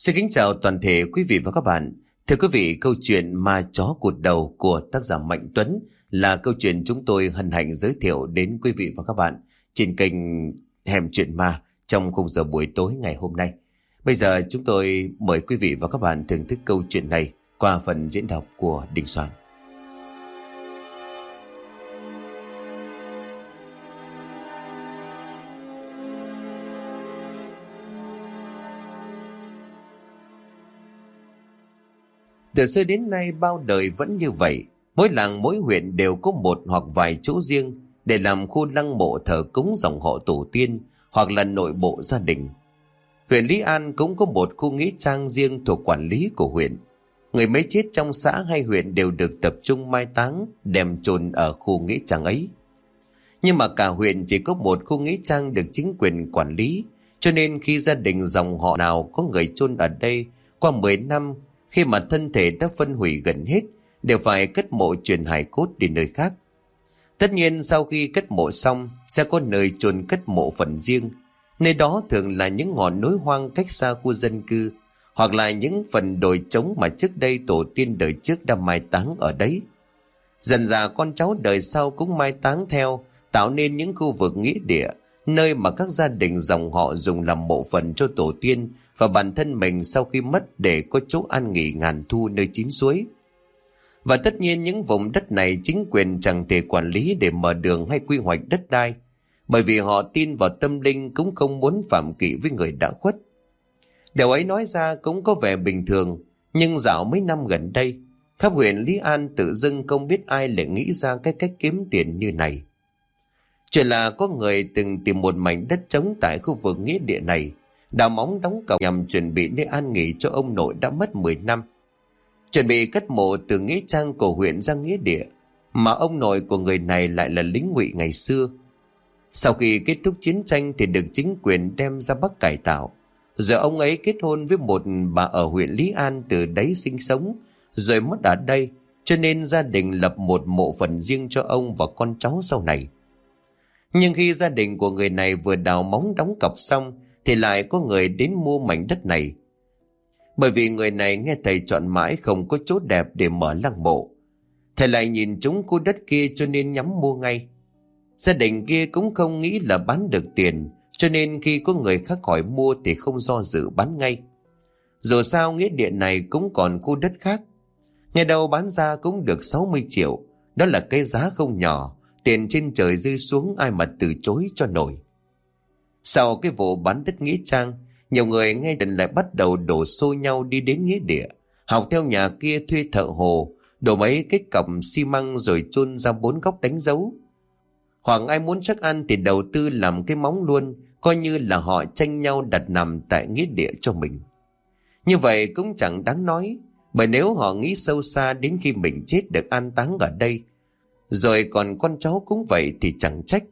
Xin kính chào toàn thể quý vị và các bạn. Thưa quý vị, câu chuyện Ma chó cụt đầu của tác giả Mạnh Tuấn là câu chuyện chúng tôi hân hạnh giới thiệu đến quý vị và các bạn trên kênh Hẻm Chuyện Ma trong khung giờ buổi tối ngày hôm nay. Bây giờ chúng tôi mời quý vị và các bạn thưởng thức câu chuyện này qua phần diễn đọc của Đình Soạn. Từ xưa đến nay bao đời vẫn như vậy. Mỗi làng mỗi huyện đều có một hoặc vài chỗ riêng để làm khu lăng mộ thờ cúng dòng họ tổ tiên hoặc là nội bộ gia đình. Huyện Lý An cũng có một khu nghĩa trang riêng thuộc quản lý của huyện. Người mấy chết trong xã hay huyện đều được tập trung mai táng đem chôn ở khu nghĩa trang ấy. Nhưng mà cả huyện chỉ có một khu nghĩa trang được chính quyền quản lý, cho nên khi gia đình dòng họ nào có người chôn ở đây qua 10 năm khi mà thân thể đã phân hủy gần hết, đều phải cất mộ truyền hài cốt đi nơi khác. Tất nhiên, sau khi cất mộ xong, sẽ có nơi chôn cất mộ phần riêng. Nơi đó thường là những ngọn núi hoang cách xa khu dân cư, hoặc là những phần đồi trống mà trước đây tổ tiên đời trước đã mai táng ở đấy. Dần dà con cháu đời sau cũng mai táng theo, tạo nên những khu vực nghĩa địa, nơi mà các gia đình dòng họ dùng làm mộ phần cho tổ tiên và bản thân mình sau khi mất để có chỗ an nghỉ ngàn thu nơi chín suối. Và tất nhiên những vùng đất này chính quyền chẳng thể quản lý để mở đường hay quy hoạch đất đai, bởi vì họ tin vào tâm linh cũng không muốn phạm kỵ với người đã khuất. Điều ấy nói ra cũng có vẻ bình thường, nhưng dạo mấy năm gần đây, khắp huyện Lý An tự dưng không biết ai lại nghĩ ra cái cách kiếm tiền như này. Chuyện là có người từng tìm một mảnh đất trống tại khu vực nghĩa địa này, đào móng đóng cọc nhằm chuẩn bị nơi an nghỉ cho ông nội đã mất 10 năm. Chuẩn bị cất mộ từ nghĩa trang của huyện ra nghĩa địa, mà ông nội của người này lại là lính ngụy ngày xưa. Sau khi kết thúc chiến tranh thì được chính quyền đem ra Bắc cải tạo. Giờ ông ấy kết hôn với một bà ở huyện Lý An từ đấy sinh sống, rồi mất ở đây, cho nên gia đình lập một mộ phần riêng cho ông và con cháu sau này. Nhưng khi gia đình của người này vừa đào móng đóng cọc xong thì lại có người đến mua mảnh đất này. Bởi vì người này nghe thầy chọn mãi không có chỗ đẹp để mở lăng mộ. Thầy lại nhìn chúng khu đất kia cho nên nhắm mua ngay. Gia đình kia cũng không nghĩ là bán được tiền, cho nên khi có người khác hỏi mua thì không do dự bán ngay. Dù sao nghĩa địa này cũng còn khu đất khác. Ngày đầu bán ra cũng được 60 triệu. Đó là cái giá không nhỏ. Tiền trên trời rơi xuống ai mà từ chối cho nổi. Sau cái vụ bán đất nghĩa trang, nhiều người ngay định lại bắt đầu đổ xô nhau đi đến nghĩa địa, học theo nhà kia thuê thợ hồ, đổ mấy cái cọc xi măng rồi chôn ra bốn góc đánh dấu. Hoặc ai muốn chắc ăn thì đầu tư làm cái móng luôn, coi như là họ tranh nhau đặt nằm tại nghĩa địa cho mình. Như vậy cũng chẳng đáng nói, bởi nếu họ nghĩ sâu xa đến khi mình chết được an táng ở đây, rồi còn con cháu cũng vậy thì chẳng trách.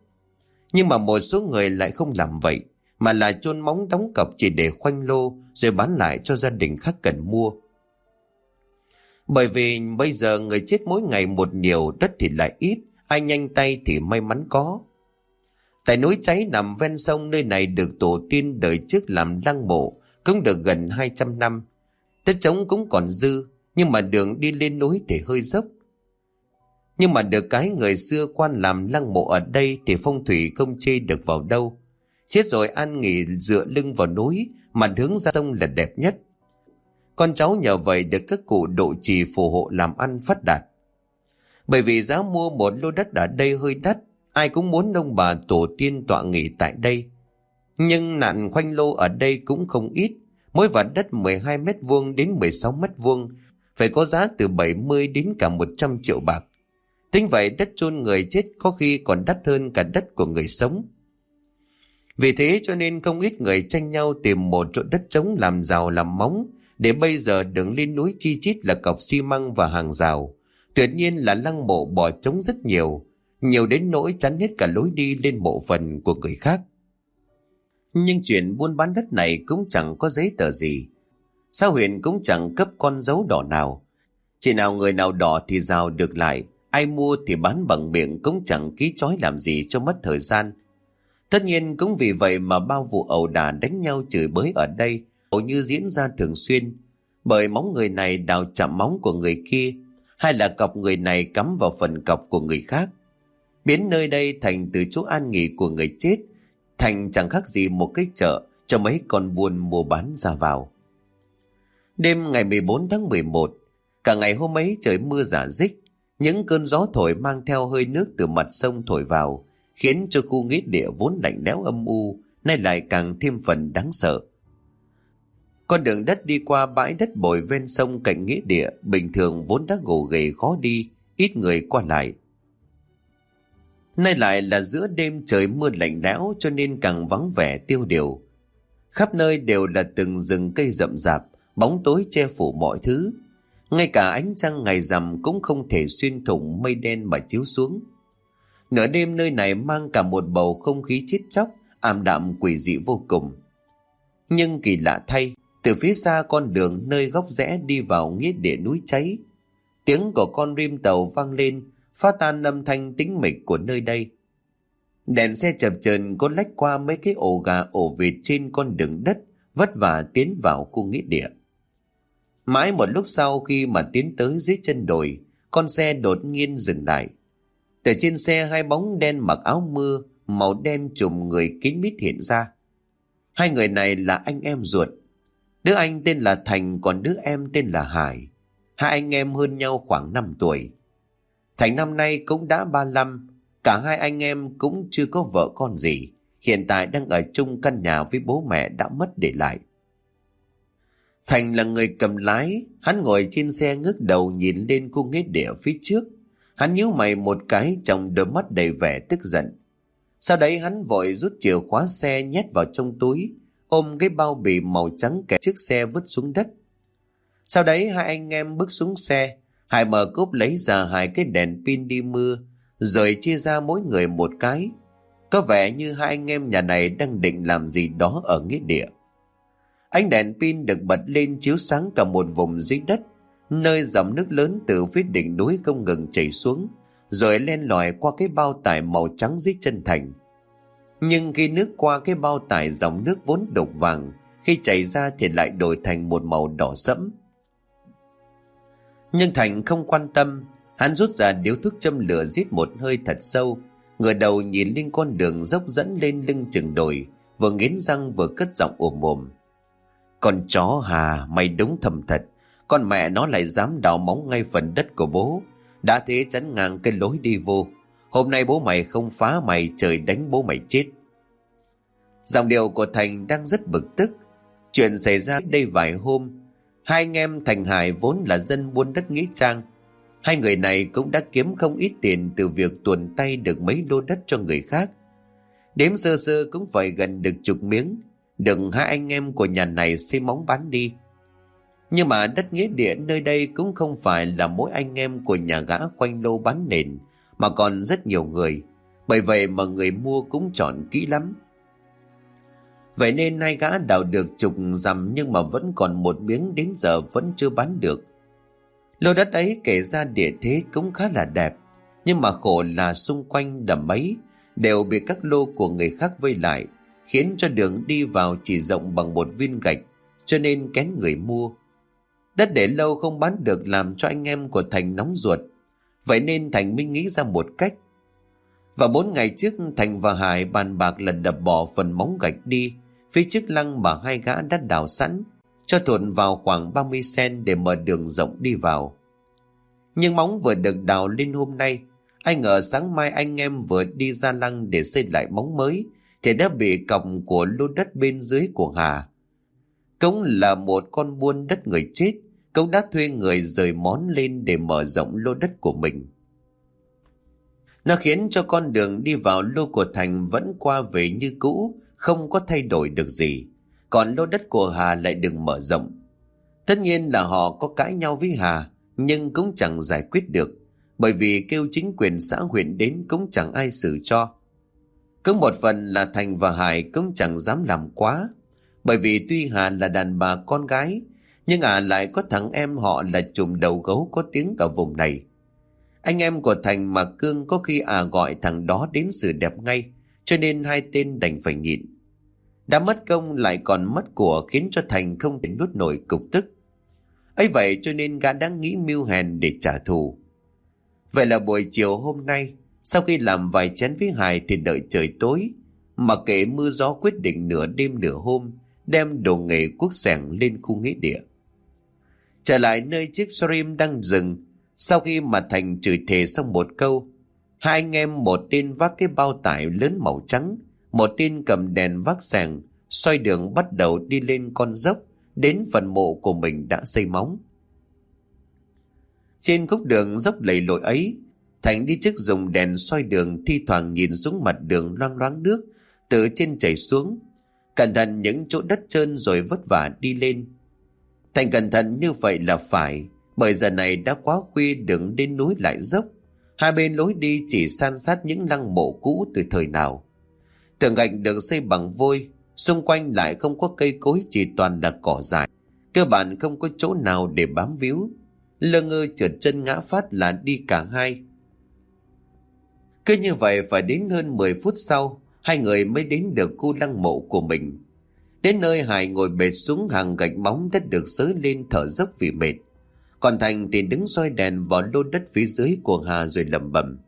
Nhưng mà một số người lại không làm vậy, mà là chôn móng đóng cọc chỉ để khoanh lô rồi bán lại cho gia đình khác cần mua. Bởi vì bây giờ người chết mỗi ngày một nhiều, đất thì lại ít, ai nhanh tay thì may mắn có. Tại núi cháy nằm ven sông nơi này được tổ tiên đời trước làm lăng mộ, cũng được gần 200 năm. tết trống cũng còn dư, nhưng mà đường đi lên núi thì hơi dốc. Nhưng mà được cái người xưa quan làm lăng mộ ở đây thì phong thủy không chê được vào đâu. Chết rồi an nghỉ dựa lưng vào núi, mà hướng ra sông là đẹp nhất. Con cháu nhờ vậy được các cụ độ trì phù hộ làm ăn phát đạt. Bởi vì giá mua một lô đất ở đây hơi đắt, ai cũng muốn ông bà tổ tiên tọa nghỉ tại đây. Nhưng nạn khoanh lô ở đây cũng không ít, mỗi vạt đất 12 mét vuông đến 16 mét vuông phải có giá từ 70 đến cả 100 triệu bạc. Tính vậy đất chôn người chết có khi còn đắt hơn cả đất của người sống. Vì thế cho nên không ít người tranh nhau tìm một chỗ đất trống làm rào làm móng để bây giờ đứng lên núi chi chít là cọc xi măng và hàng rào. Tuyệt nhiên là lăng mộ bỏ trống rất nhiều, nhiều đến nỗi chắn hết cả lối đi lên mộ phần của người khác. Nhưng chuyện buôn bán đất này cũng chẳng có giấy tờ gì. Sao huyện cũng chẳng cấp con dấu đỏ nào. Chỉ nào người nào đỏ thì rào được lại, Ai mua thì bán bằng miệng cũng chẳng ký chói làm gì cho mất thời gian. Tất nhiên cũng vì vậy mà bao vụ ẩu đả đánh nhau chửi bới ở đây, hầu như diễn ra thường xuyên, bởi móng người này đào chạm móng của người kia, hay là cọc người này cắm vào phần cọc của người khác. Biến nơi đây thành từ chỗ an nghỉ của người chết, thành chẳng khác gì một cái chợ cho mấy con buôn mua bán ra vào. Đêm ngày 14 tháng 11, cả ngày hôm ấy trời mưa giả dích, những cơn gió thổi mang theo hơi nước từ mặt sông thổi vào, khiến cho khu nghĩa địa vốn lạnh lẽo âm u, nay lại càng thêm phần đáng sợ. Con đường đất đi qua bãi đất bồi ven sông cạnh nghĩa địa bình thường vốn đã gồ ghề khó đi, ít người qua lại. Nay lại là giữa đêm trời mưa lạnh lẽo cho nên càng vắng vẻ tiêu điều. Khắp nơi đều là từng rừng cây rậm rạp, bóng tối che phủ mọi thứ. Ngay cả ánh trăng ngày rằm cũng không thể xuyên thủng mây đen mà chiếu xuống. Nửa đêm nơi này mang cả một bầu không khí chết chóc, ảm đạm quỷ dị vô cùng. Nhưng kỳ lạ thay, từ phía xa con đường nơi góc rẽ đi vào nghĩa địa núi cháy. Tiếng của con rim tàu vang lên, phá tan âm thanh tĩnh mịch của nơi đây. Đèn xe chập chờn có lách qua mấy cái ổ gà ổ vịt trên con đường đất, vất vả tiến vào khu nghĩa địa. Mãi một lúc sau khi mà tiến tới dưới chân đồi, con xe đột nhiên dừng lại. Từ trên xe hai bóng đen mặc áo mưa, màu đen trùm người kín mít hiện ra. Hai người này là anh em ruột. Đứa anh tên là Thành còn đứa em tên là Hải. Hai anh em hơn nhau khoảng 5 tuổi. Thành năm nay cũng đã 35, cả hai anh em cũng chưa có vợ con gì. Hiện tại đang ở chung căn nhà với bố mẹ đã mất để lại. Thành là người cầm lái, hắn ngồi trên xe ngước đầu nhìn lên khu nghĩa địa phía trước. Hắn nhíu mày một cái trong đôi mắt đầy vẻ tức giận. Sau đấy hắn vội rút chìa khóa xe nhét vào trong túi, ôm cái bao bì màu trắng kẹp chiếc xe vứt xuống đất. Sau đấy hai anh em bước xuống xe, Hải mở cốp lấy ra hai cái đèn pin đi mưa, rồi chia ra mỗi người một cái. Có vẻ như hai anh em nhà này đang định làm gì đó ở nghĩa địa. Ánh đèn pin được bật lên chiếu sáng cả một vùng dưới đất, nơi dòng nước lớn từ phía đỉnh núi không ngừng chảy xuống, rồi len lỏi qua cái bao tải màu trắng dưới chân thành. Nhưng khi nước qua cái bao tải dòng nước vốn đục vàng, khi chảy ra thì lại đổi thành một màu đỏ sẫm. Nhưng Thành không quan tâm, hắn rút ra điếu thuốc châm lửa giết một hơi thật sâu, ngửa đầu nhìn lên con đường dốc dẫn lên lưng chừng đồi, vừa nghiến răng vừa cất giọng ồm ồm. Con chó hà, mày đúng thầm thật, con mẹ nó lại dám đào móng ngay phần đất của bố, đã thế chắn ngang cái lối đi vô. Hôm nay bố mày không phá mày, trời đánh bố mày chết. Dòng điệu của Thành đang rất bực tức. Chuyện xảy ra đây vài hôm, Hai anh em Thành Hải vốn là dân buôn đất Nghĩa Trang. Hai người này cũng đã kiếm không ít tiền từ việc tuần tay được mấy lô đất cho người khác. Đếm sơ sơ cũng phải gần được chục miếng, đừng hai anh em của nhà này xây móng bán đi. Nhưng mà đất nghĩa địa nơi đây cũng không phải là mỗi anh em của nhà gã khoanh lô bán nền, mà còn rất nhiều người. Bởi vậy mà người mua cũng chọn kỹ lắm. Vậy nên nay gã đào được chục dặm nhưng mà vẫn còn một miếng đến giờ vẫn chưa bán được. Lô đất ấy kể ra địa thế cũng khá là đẹp, nhưng mà khổ là xung quanh đầm ấy đều bị các lô của người khác vây lại, khiến cho đường đi vào chỉ rộng bằng một viên gạch, cho nên kén người mua. Đất để lâu không bán được làm cho anh em của Thành nóng ruột, vậy nên Thành mới nghĩ ra một cách. Và bốn ngày trước Thành và Hải bàn bạc lần đập bỏ phần móng gạch đi, Phía trước lăng mà hai gã đã đào sẵn, cho thuận vào khoảng 30 sen để mở đường rộng đi vào. Nhưng móng vừa được đào lên hôm nay, ai ngờ sáng mai anh em vừa đi ra lăng để xây lại móng mới, thì đã bị còng của lô đất bên dưới của Hà. cống là một con buôn đất người chết, cống đã thuê người rời món lên để mở rộng lô đất của mình. Nó khiến cho con đường đi vào lô của Thành vẫn qua về như cũ, không có thay đổi được gì. Còn lô đất của Hà lại đừng mở rộng. Tất nhiên là họ có cãi nhau với Hà, nhưng cũng chẳng giải quyết được, bởi vì kêu chính quyền xã huyện đến cũng chẳng ai xử cho. Cứ một phần là Thành và Hải cũng chẳng dám làm quá, bởi vì tuy Hà là đàn bà con gái, nhưng Hà lại có thằng em họ là trùm đầu gấu có tiếng ở vùng này. Anh em của Thành mà Cương có khi à gọi thằng đó đến sự đẹp ngay, cho nên hai tên đành phải nhịn. Đã mất công lại còn mất của khiến cho Thành không thể nuốt nổi cục tức. ấy vậy cho nên gã đang nghĩ mưu hèn để trả thù. Vậy là buổi chiều hôm nay, sau khi làm vài chén với Hải thì đợi trời tối. Mặc kệ mưa gió quyết định nửa đêm nửa hôm, đem đồ nghề quốc sẻng lên khu nghĩa địa. Trở lại nơi chiếc stream đang dừng, sau khi mà Thành chửi thề xong một câu, hai anh em một tên vác cái bao tải lớn màu trắng, một tên cầm đèn vác sàng, xoay đường bắt đầu đi lên con dốc, đến phần mộ của mình đã xây móng. Trên khúc đường dốc lầy lội ấy, Thành đi trước dùng đèn soi đường thi thoảng nhìn xuống mặt đường loang loáng nước, từ trên chảy xuống. Cẩn thận những chỗ đất trơn rồi vất vả đi lên. Thành cẩn thận như vậy là phải, bởi giờ này đã quá khuya đường đến núi lại dốc. Hai bên lối đi chỉ san sát những lăng mộ cũ từ thời nào. Tường gạch được xây bằng vôi, xung quanh lại không có cây cối chỉ toàn là cỏ dại. Cơ bản không có chỗ nào để bám víu. Lơ ngơ trượt chân ngã phát là đi cả hai. Cứ như vậy phải đến hơn 10 phút sau, hai người mới đến được khu lăng mộ của mình. Đến nơi Hải ngồi bệt xuống hàng gạch móng đất được sới lên thở dốc vì mệt. Còn Thành thì đứng soi đèn vào lô đất phía dưới của Hà rồi lẩm bẩm.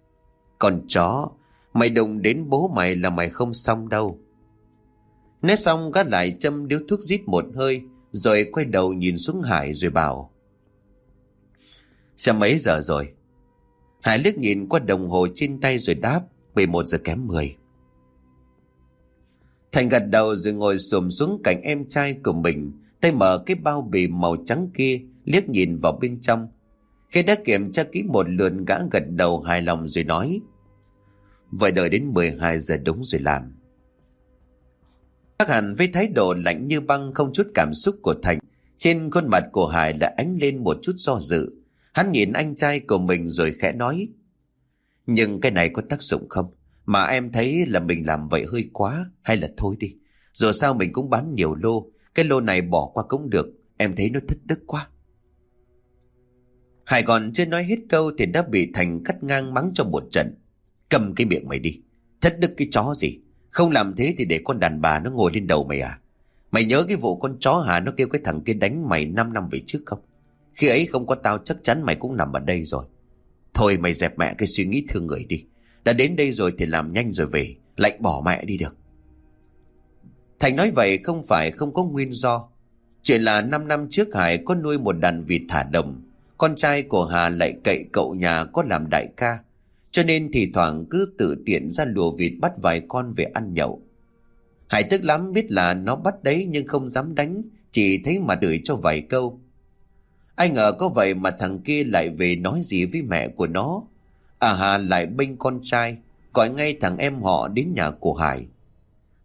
còn chó, mày đụng đến bố mày là mày không xong đâu. Nói xong gắt lại châm điếu thuốc rít một hơi, rồi quay đầu nhìn xuống Hải rồi bảo. Xem mấy giờ rồi? Hải liếc nhìn qua đồng hồ trên tay rồi đáp, 11 giờ kém 10. Thành gật đầu rồi ngồi xùm xuống cạnh em trai của mình, tay mở cái bao bì màu trắng kia, liếc nhìn vào bên trong. Khi đã kiểm tra kỹ một lượt gã gật đầu hài lòng rồi nói. Vậy đợi đến 12 giờ đúng rồi làm. Các hẳn với thái độ lạnh như băng không chút cảm xúc của Thành, trên khuôn mặt của Hải đã ánh lên một chút do dự. Hắn nhìn anh trai của mình rồi khẽ nói. Nhưng cái này có tác dụng không? Mà em thấy là mình làm vậy hơi quá, hay là thôi đi. Dù sao mình cũng bán nhiều lô, cái lô này bỏ qua cũng được, em thấy nó thất đức quá. Hải còn chưa nói hết câu thì đã bị Thành cắt ngang mắng cho một trận. Cầm cái miệng mày đi, thất đức cái chó gì. Không làm thế thì để con đàn bà nó ngồi lên đầu mày à? Mày nhớ cái vụ con chó hà nó kêu cái thằng kia đánh mày 5 năm về trước không? Khi ấy không có tao, chắc chắn mày cũng nằm ở đây rồi. Thôi mày dẹp mẹ cái suy nghĩ thương người đi. Đã đến đây rồi thì làm nhanh rồi về. Lạnh bỏ mẹ đi được. Thành nói vậy không phải không có nguyên do. Chuyện là 5 năm trước Hải có nuôi một đàn vịt thả đồng. Con trai của Hà lại cậy cậu nhà có làm đại ca. Cho nên thì thoảng cứ tự tiện ra lùa vịt bắt vài con về ăn nhậu. Hải tức lắm biết là nó bắt đấy nhưng không dám đánh. Chỉ thấy mà đuổi cho vài câu. Ai ngờ có vậy mà thằng kia lại về nói gì với mẹ của nó. À Hà lại bênh con trai, gọi ngay thằng em họ đến nhà của Hải.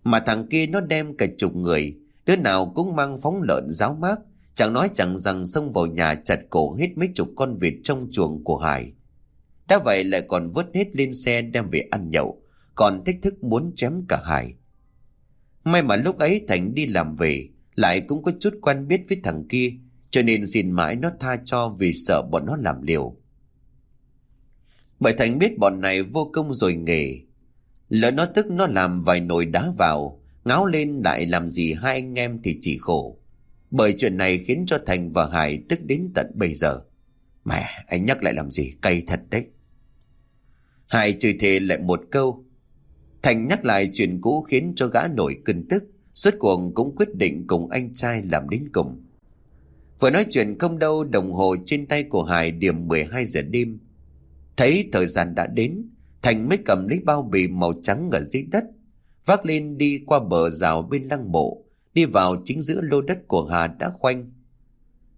Mà thằng kia nó đem cả chục người, đứa nào cũng mang phóng lợn giáo mát, chẳng nói chẳng rằng xông vào nhà chặt cổ hết mấy chục con vịt trong chuồng của Hải. Đã vậy lại còn vớt hết lên xe đem về ăn nhậu, còn thách thức muốn chém cả Hải. May mà lúc ấy Thành đi làm về, lại cũng có chút quen biết với thằng kia, cho nên xin mãi nó tha cho vì sợ bọn nó làm liều. Bởi Thành biết bọn này vô công rồi nghề. Lỡ nó tức nó làm vài nồi đá vào, ngáo lên lại làm gì hai anh em thì chỉ khổ. Bởi chuyện này khiến cho Thành và Hải tức đến tận bây giờ. Mẹ, anh nhắc lại làm gì, cay thật đấy. Hải chửi thề lại một câu. Thành nhắc lại chuyện cũ khiến cho gã nổi cơn tức. Suốt cuộc cũng quyết định cùng anh trai làm đến cùng. Vừa nói chuyện không đâu đồng hồ trên tay của Hải điểm 12 giờ đêm. Thấy thời gian đã đến, Thành mới cầm lấy bao bì màu trắng ở dưới đất, vác lên đi qua bờ rào bên lăng mộ, đi vào chính giữa lô đất của Hà đã khoanh.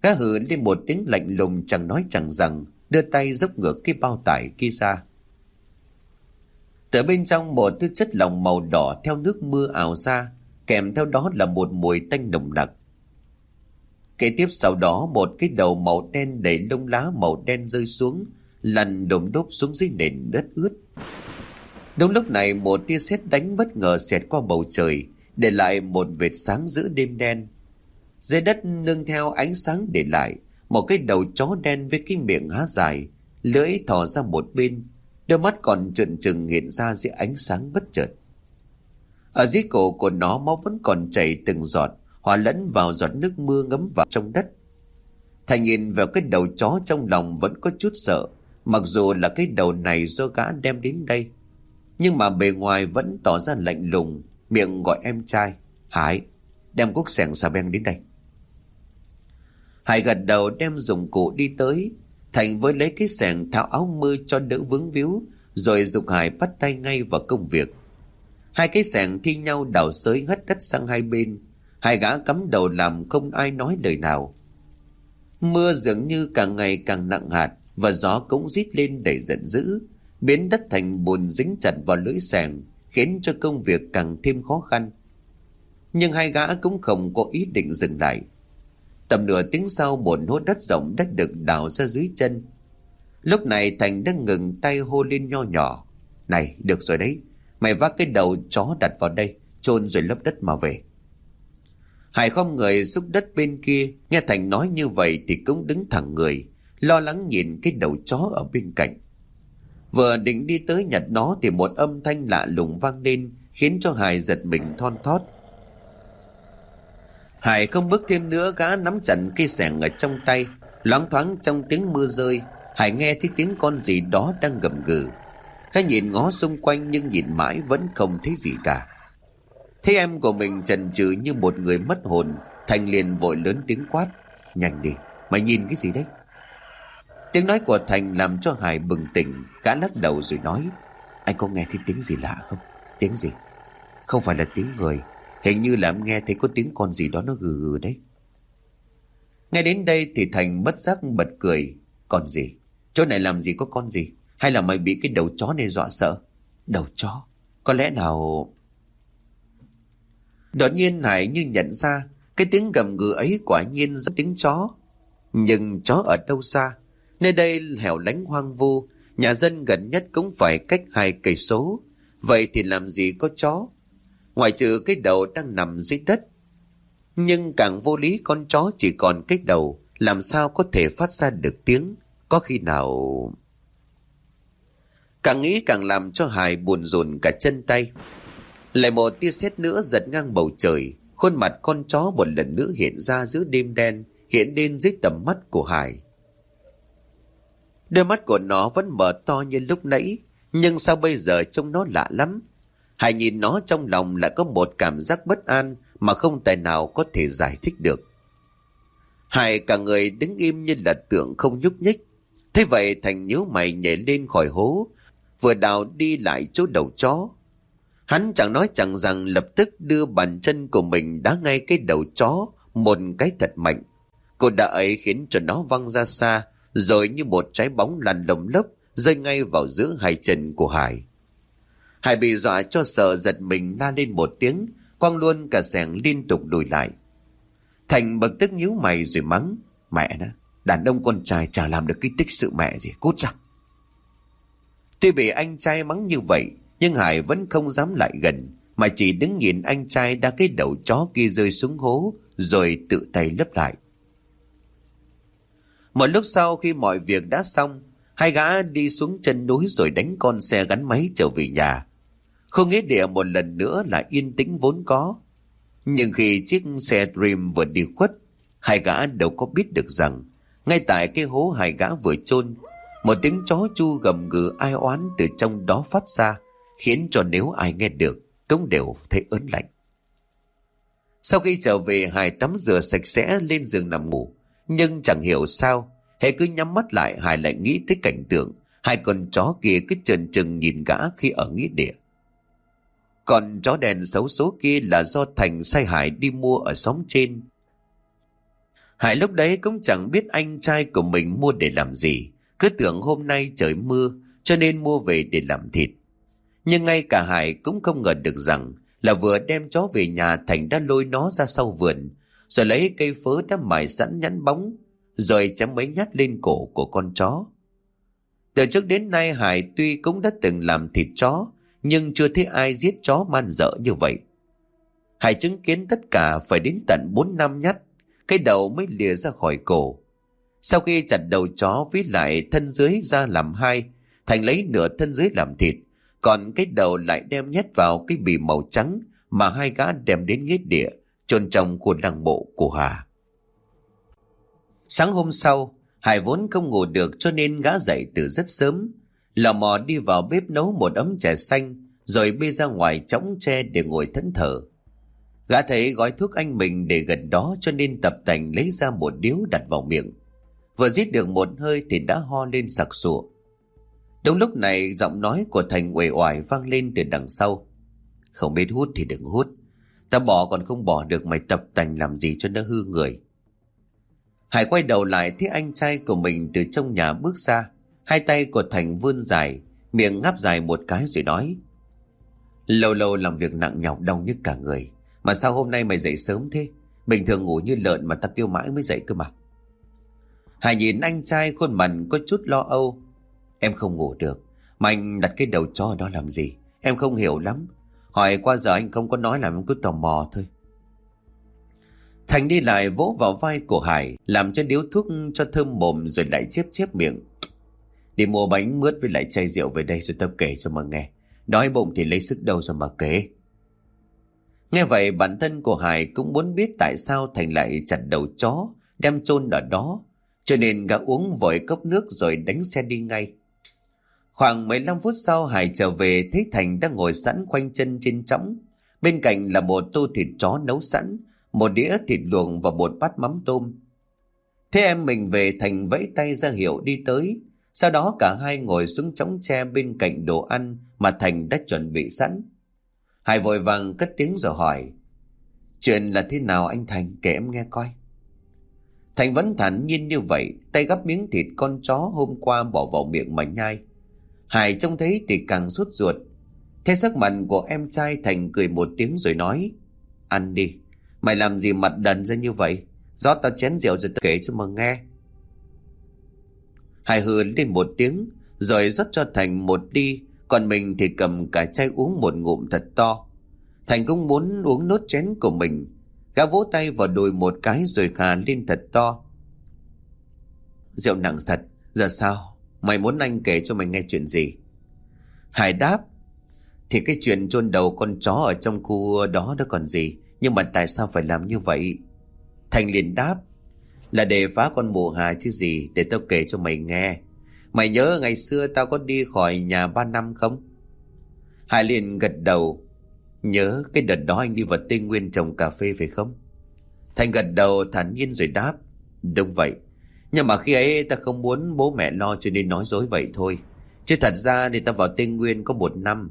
Gã hử lên một tiếng lạnh lùng chẳng nói chẳng rằng, đưa tay dốc ngược cái bao tải kia ra. Từ bên trong một thứ chất lỏng màu đỏ theo nước mưa ảo ra, kèm theo đó là một mùi tanh nồng đặc Kế tiếp sau đó một cái đầu màu đen đầy lông lá màu đen rơi xuống, lăn đồm đốp xuống dưới nền đất ướt. Đúng lúc này một tia sét đánh bất ngờ xẹt qua bầu trời, để lại một vệt sáng giữa đêm đen. Dưới đất nương theo ánh sáng để lại, một cái đầu chó đen với cái miệng há dài, lưỡi thò ra một bên, đôi mắt còn trợn trừng hiện ra dưới ánh sáng bất chợt. Ở dưới cổ của nó máu vẫn còn chảy từng giọt, hòa lẫn vào giọt nước mưa ngấm vào trong đất. Thành nhìn vào cái đầu chó trong lòng vẫn có chút sợ, mặc dù là cái đầu này do gã đem đến đây. Nhưng mà bề ngoài vẫn tỏ ra lạnh lùng, miệng gọi em trai. Hải, đem cuốc sẻng xà beng đến đây. Hải gật đầu đem dụng cụ đi tới. Thành với lấy cái sẻng tháo áo mưa cho đỡ vướng víu, rồi dục Hải bắt tay ngay vào công việc. Hai cái sẻng thi nhau đào sới hất đất sang hai bên. Hai gã cắm đầu làm không ai nói lời nào. Mưa dường như càng ngày càng nặng hạt và gió cũng rít lên đầy giận dữ, biến đất thành bùn dính chặt vào lưỡi sàng khiến cho công việc càng thêm khó khăn. Nhưng hai gã cũng không có ý định dừng lại. Tầm nửa tiếng sau bồn hố đất rộng đất được đào ra dưới chân. Lúc này Thành đang ngừng tay hô lên nho nhỏ. Này, được rồi đấy. Mày vác cái đầu chó đặt vào đây, chôn rồi lấp đất mà về. Hải không người xúc đất bên kia, nghe Thành nói như vậy thì cũng đứng thẳng người, lo lắng nhìn cái đầu chó ở bên cạnh. Vừa định đi tới nhặt nó thì một âm thanh lạ lùng vang lên, khiến cho Hải giật mình thon thót. Hải không bước thêm nữa gã nắm chặt cây sẻng ở trong tay, loáng thoáng trong tiếng mưa rơi, Hải nghe thấy tiếng con gì đó đang gầm gừ. Khá nhìn ngó xung quanh nhưng nhìn mãi vẫn không thấy gì cả. Thấy em của mình trần trừ như một người mất hồn, Thành liền vội lớn tiếng quát. Nhanh đi, mày nhìn cái gì đấy? Tiếng nói của Thành làm cho Hải bừng tỉnh, cả lắc đầu rồi nói. Anh có nghe thấy tiếng gì lạ không? Tiếng gì? Không phải là tiếng người, hình như là em nghe thấy có tiếng con gì đó nó gừ gừ đấy. Nghe đến đây thì Thành bất giác bật cười. Con gì? Chỗ này làm gì có con gì? Hay là mày bị cái đầu chó này dọa sợ? Đầu chó? Có lẽ nào... Đột nhiên Hải như nhận ra cái tiếng gầm gừ ấy quả nhiên rất tiếng chó. Nhưng chó ở đâu xa? Nơi đây hẻo lánh hoang vu, nhà dân gần nhất cũng phải cách hai cây số. Vậy thì làm gì có chó? Ngoài trừ cái đầu đang nằm dưới đất. Nhưng càng vô lý con chó chỉ còn cái đầu, làm sao có thể phát ra được tiếng? Có khi nào... Càng nghĩ càng làm cho Hải buồn rồn cả chân tay. Lại một tia sét nữa giật ngang bầu trời, khuôn mặt con chó một lần nữa hiện ra giữa đêm đen, hiện lên dưới tầm mắt của Hải. Đôi mắt của nó vẫn mở to như lúc nãy, nhưng sao bây giờ trông nó lạ lắm. Hải nhìn nó trong lòng lại có một cảm giác bất an mà không tài nào có thể giải thích được. Hải cả người đứng im như là tượng không nhúc nhích. Thế vậy Thành nhíu mày nhảy lên khỏi hố, vừa đào đi lại chỗ đầu chó. Hắn chẳng nói chẳng rằng lập tức đưa bàn chân của mình đá ngay cái đầu chó một cái thật mạnh. Cô đã ấy khiến cho nó văng ra xa, rồi như một trái bóng lăn lồng lốc rơi ngay vào giữa hai chân của Hải. Hải bị dọa cho sợ giật mình la lên một tiếng, quăng luôn cả sẻng liên tục đùi lại. Thành bực tức nhíu mày rồi mắng, mẹ nó, đàn ông con trai chả làm được cái tích sự mẹ gì, cút ra. Tuy bị anh trai mắng như vậy, nhưng Hải vẫn không dám lại gần, mà chỉ đứng nhìn anh trai đã cái đầu chó kia rơi xuống hố, rồi tự tay lấp lại. Một lúc sau khi mọi việc đã xong, hai gã đi xuống chân núi rồi đánh con xe gắn máy trở về nhà. Không nghĩa địa một lần nữa là yên tĩnh vốn có. Nhưng khi chiếc xe Dream vừa đi khuất, hai gã đâu có biết được rằng, ngay tại cái hố hai gã vừa chôn một tiếng chó chu gầm gừ ai oán từ trong đó phát ra, khiến cho nếu ai nghe được, cũng đều thấy ớn lạnh. Sau khi trở về, Hải tắm rửa sạch sẽ lên giường nằm ngủ. Nhưng chẳng hiểu sao, hệ cứ nhắm mắt lại Hải lại nghĩ tới cảnh tượng, hai con chó kia cứ trần trừng nhìn gã khi ở nghĩa địa. Còn chó đèn xấu số kia là do Thành sai Hải đi mua ở xóm trên. Hải lúc đấy cũng chẳng biết anh trai của mình mua để làm gì. Cứ tưởng hôm nay trời mưa cho nên mua về để làm thịt. Nhưng ngay cả Hải cũng không ngờ được rằng là vừa đem chó về nhà Thành đã lôi nó ra sau vườn rồi lấy cây phớ đã mài sẵn nhắn bóng rồi chấm mấy nhát lên cổ của con chó. Từ trước đến nay Hải tuy cũng đã từng làm thịt chó nhưng chưa thấy ai giết chó man dở như vậy. Hải chứng kiến tất cả phải đến tận 4 năm nhát cái đầu mới lìa ra khỏi cổ. Sau khi chặt đầu chó với lại thân dưới ra làm hai, Thành lấy nửa thân dưới làm thịt, còn cái đầu lại đem nhét vào cái bì màu trắng mà hai gã đem đến nghĩa địa, chôn trong khu lăng mộ của Hà. Sáng hôm sau, Hải vốn không ngủ được cho nên gã dậy từ rất sớm. Lò mò đi vào bếp nấu một ấm chè xanh, rồi bê ra ngoài chõng tre để ngồi thẫn thờ. Gã thấy gói thuốc anh mình để gần đó cho nên tập tành lấy ra một điếu đặt vào miệng. Vừa giết được một hơi thì đã ho lên sặc sụa. Đúng lúc này giọng nói của Thành uể oải vang lên từ đằng sau. Không biết hút thì đừng hút. Ta bỏ còn không bỏ được mày tập tành làm gì cho nó hư người. Hải quay đầu lại thấy anh trai của mình từ trong nhà bước ra. Hai tay của Thành vươn dài, miệng ngáp dài một cái rồi nói. Lâu lâu làm việc nặng nhọc đau nhức cả người. Mà sao hôm nay mày dậy sớm thế? Bình thường ngủ như lợn mà ta kêu mãi mới dậy cơ mà. Hải nhìn anh trai khuôn mặt có chút lo âu. Em không ngủ được. Mà anh đặt cái đầu cho đó làm gì? Em không hiểu lắm. Hỏi qua giờ anh không có nói là em cứ tò mò thôi. Thành đi lại vỗ vào vai của Hải, làm cho điếu thuốc cho thơm mồm rồi lại chép chép miệng. Đi mua bánh mướt với lại chai rượu về đây rồi tao kể cho mà nghe. Đói bụng thì lấy sức đâu rồi mà kể. Nghe vậy bản thân của Hải cũng muốn biết tại sao Thành lại chặt đầu chó, đem chôn ở đó. Cho nên gã uống vội cốc nước rồi đánh xe đi ngay. Khoảng 15 phút sau Hải trở về thấy Thành đang ngồi sẵn khoanh chân trên trống. Bên cạnh là một tô thịt chó nấu sẵn, một đĩa thịt luộc và một bát mắm tôm. Thế em mình về Thành vẫy tay ra hiệu đi tới. Sau đó cả hai ngồi xuống chóng tre bên cạnh đồ ăn mà Thành đã chuẩn bị sẵn. Hải vội vàng cất tiếng rồi hỏi. Chuyện là thế nào anh Thành kể em nghe coi. Thành vẫn thản nhiên như vậy, tay gắp miếng thịt con chó hôm qua bỏ vào miệng mà nhai. Hải trông thấy thì càng sốt ruột. Thế sắc mặt của em trai Thành cười một tiếng rồi nói. Ăn đi, mày làm gì mặt đần ra như vậy? rót tao chén rượu rồi tao kể cho mà nghe. Hải hừ lên một tiếng, rồi rót cho Thành một đi, còn mình thì cầm cả chai uống một ngụm thật to. Thành cũng muốn uống nốt chén của mình. Gã vỗ tay vào đùi một cái rồi khà lên thật to. Rượu nặng thật, giờ sao? Mày muốn anh kể cho mày nghe chuyện gì? Hải đáp. Thì cái chuyện chôn đầu con chó ở trong khu đó đó còn gì. Nhưng mà tại sao phải làm như vậy? Thành liền đáp. Là để phá con mùa hà chứ gì, Để tao kể cho mày nghe Mày nhớ ngày xưa tao có đi khỏi nhà ba năm không? Hải liền gật đầu, Nhớ cái đợt đó anh đi vào Tây Nguyên trồng cà phê phải không? Thành gật đầu thản nhiên rồi đáp, Đúng vậy nhưng mà khi ấy ta không muốn bố mẹ lo cho nên nói dối vậy thôi Chứ thật ra thì ta vào Tây Nguyên có một năm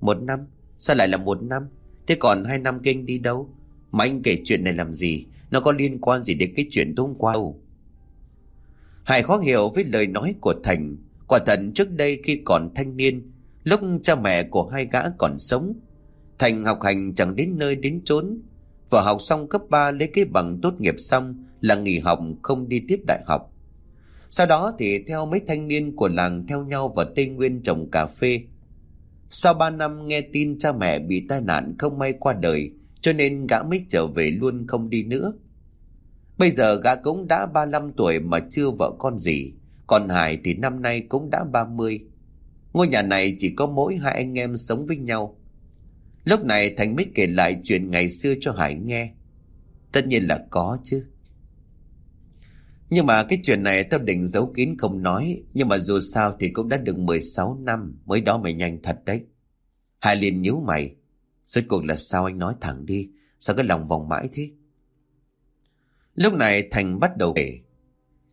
Một năm? Sao lại là một năm? Thế còn hai năm kinh đi đâu? Mà anh kể chuyện này làm gì? Nó có liên quan gì đến cái chuyện hôm qua đâu? Hải khó hiểu với lời nói của Thành. Quả thật trước đây khi còn thanh niên, lúc cha mẹ của hai gã còn sống, Thành học hành chẳng đến nơi đến chốn. Vừa học xong cấp 3 lấy cái bằng tốt nghiệp xong là nghỉ học không đi tiếp đại học. Sau đó thì theo mấy thanh niên của làng theo nhau vào Tây Nguyên trồng cà phê. Sau 3 năm nghe tin cha mẹ bị tai nạn không may qua đời, cho nên gã mới trở về luôn không đi nữa. Bây giờ gã cũng đã 35 tuổi mà chưa vợ con gì, còn Hải thì năm nay cũng đã 30. Ngôi nhà này chỉ có mỗi hai anh em sống với nhau. Lúc này Thành mới kể lại chuyện ngày xưa cho Hải nghe. Tất nhiên là có chứ. Nhưng mà cái chuyện này tao định giấu kín không nói, nhưng mà dù sao thì cũng đã được 16 năm, mới đó mày nhanh thật đấy. Hải liền nhíu mày. Suốt cuộc là sao anh nói thẳng đi, sao cái lòng vòng mãi thế? Lúc này Thành bắt đầu kể.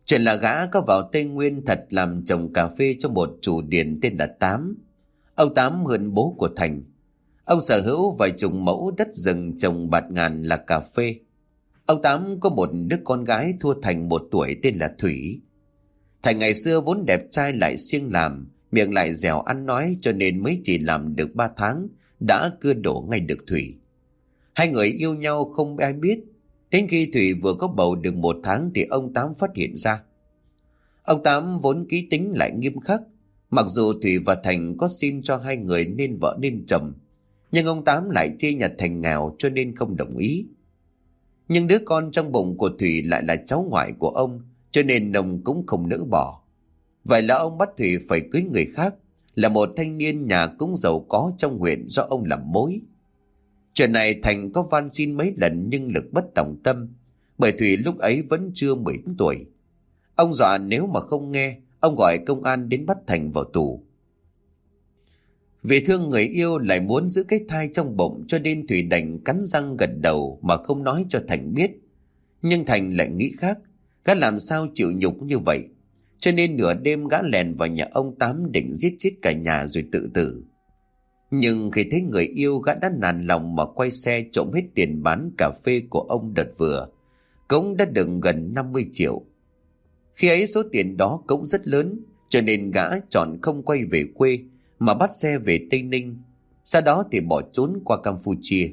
Chuyện là gã có vào Tây Nguyên thật làm trồng cà phê cho một chủ điển tên là Tám. Ông Tám hơn bố của Thành. Ông sở hữu vài chục mẫu đất rừng trồng bạt ngàn là cà phê. Ông Tám có một đứa con gái thua Thành một tuổi tên là Thủy. Thành ngày xưa vốn đẹp trai lại siêng làm, miệng lại dẻo ăn nói cho nên mới chỉ làm được ba tháng, đã cưa đổ ngay được Thủy. Hai người yêu nhau không ai biết, Đến khi Thủy vừa có bầu được một tháng thì ông Tám phát hiện ra. Ông Tám vốn ký tính lại nghiêm khắc. Mặc dù Thủy và Thành có xin cho hai người nên vợ nên chồng. Nhưng ông Tám lại chê nhà Thành nghèo cho nên không đồng ý. Nhưng đứa con trong bụng của Thủy lại là cháu ngoại của ông cho nên ông cũng không nỡ bỏ. Vậy là ông bắt Thủy phải cưới người khác là một thanh niên nhà cũng giàu có trong huyện do ông làm mối. Chuyện này Thành có van xin mấy lần nhưng lực bất tòng tâm, bởi Thủy lúc ấy vẫn chưa 14 tuổi. Ông dọa nếu mà không nghe, ông gọi công an đến bắt Thành vào tù. Vì thương người yêu lại muốn giữ cái thai trong bụng cho nên Thủy đành cắn răng gật đầu mà không nói cho Thành biết. Nhưng Thành lại nghĩ khác, gã làm sao chịu nhục như vậy. Cho nên nửa đêm gã lèn vào nhà ông Tám định giết chết cả nhà rồi tự tử. Nhưng khi thấy người yêu gã đã nản lòng mà quay xe trộm hết tiền bán cà phê của ông đợt vừa. cống đã được gần 50 triệu. Khi ấy số tiền đó cũng rất lớn cho nên gã chọn không quay về quê mà bắt xe về Tây Ninh. Sau đó thì bỏ trốn qua Campuchia.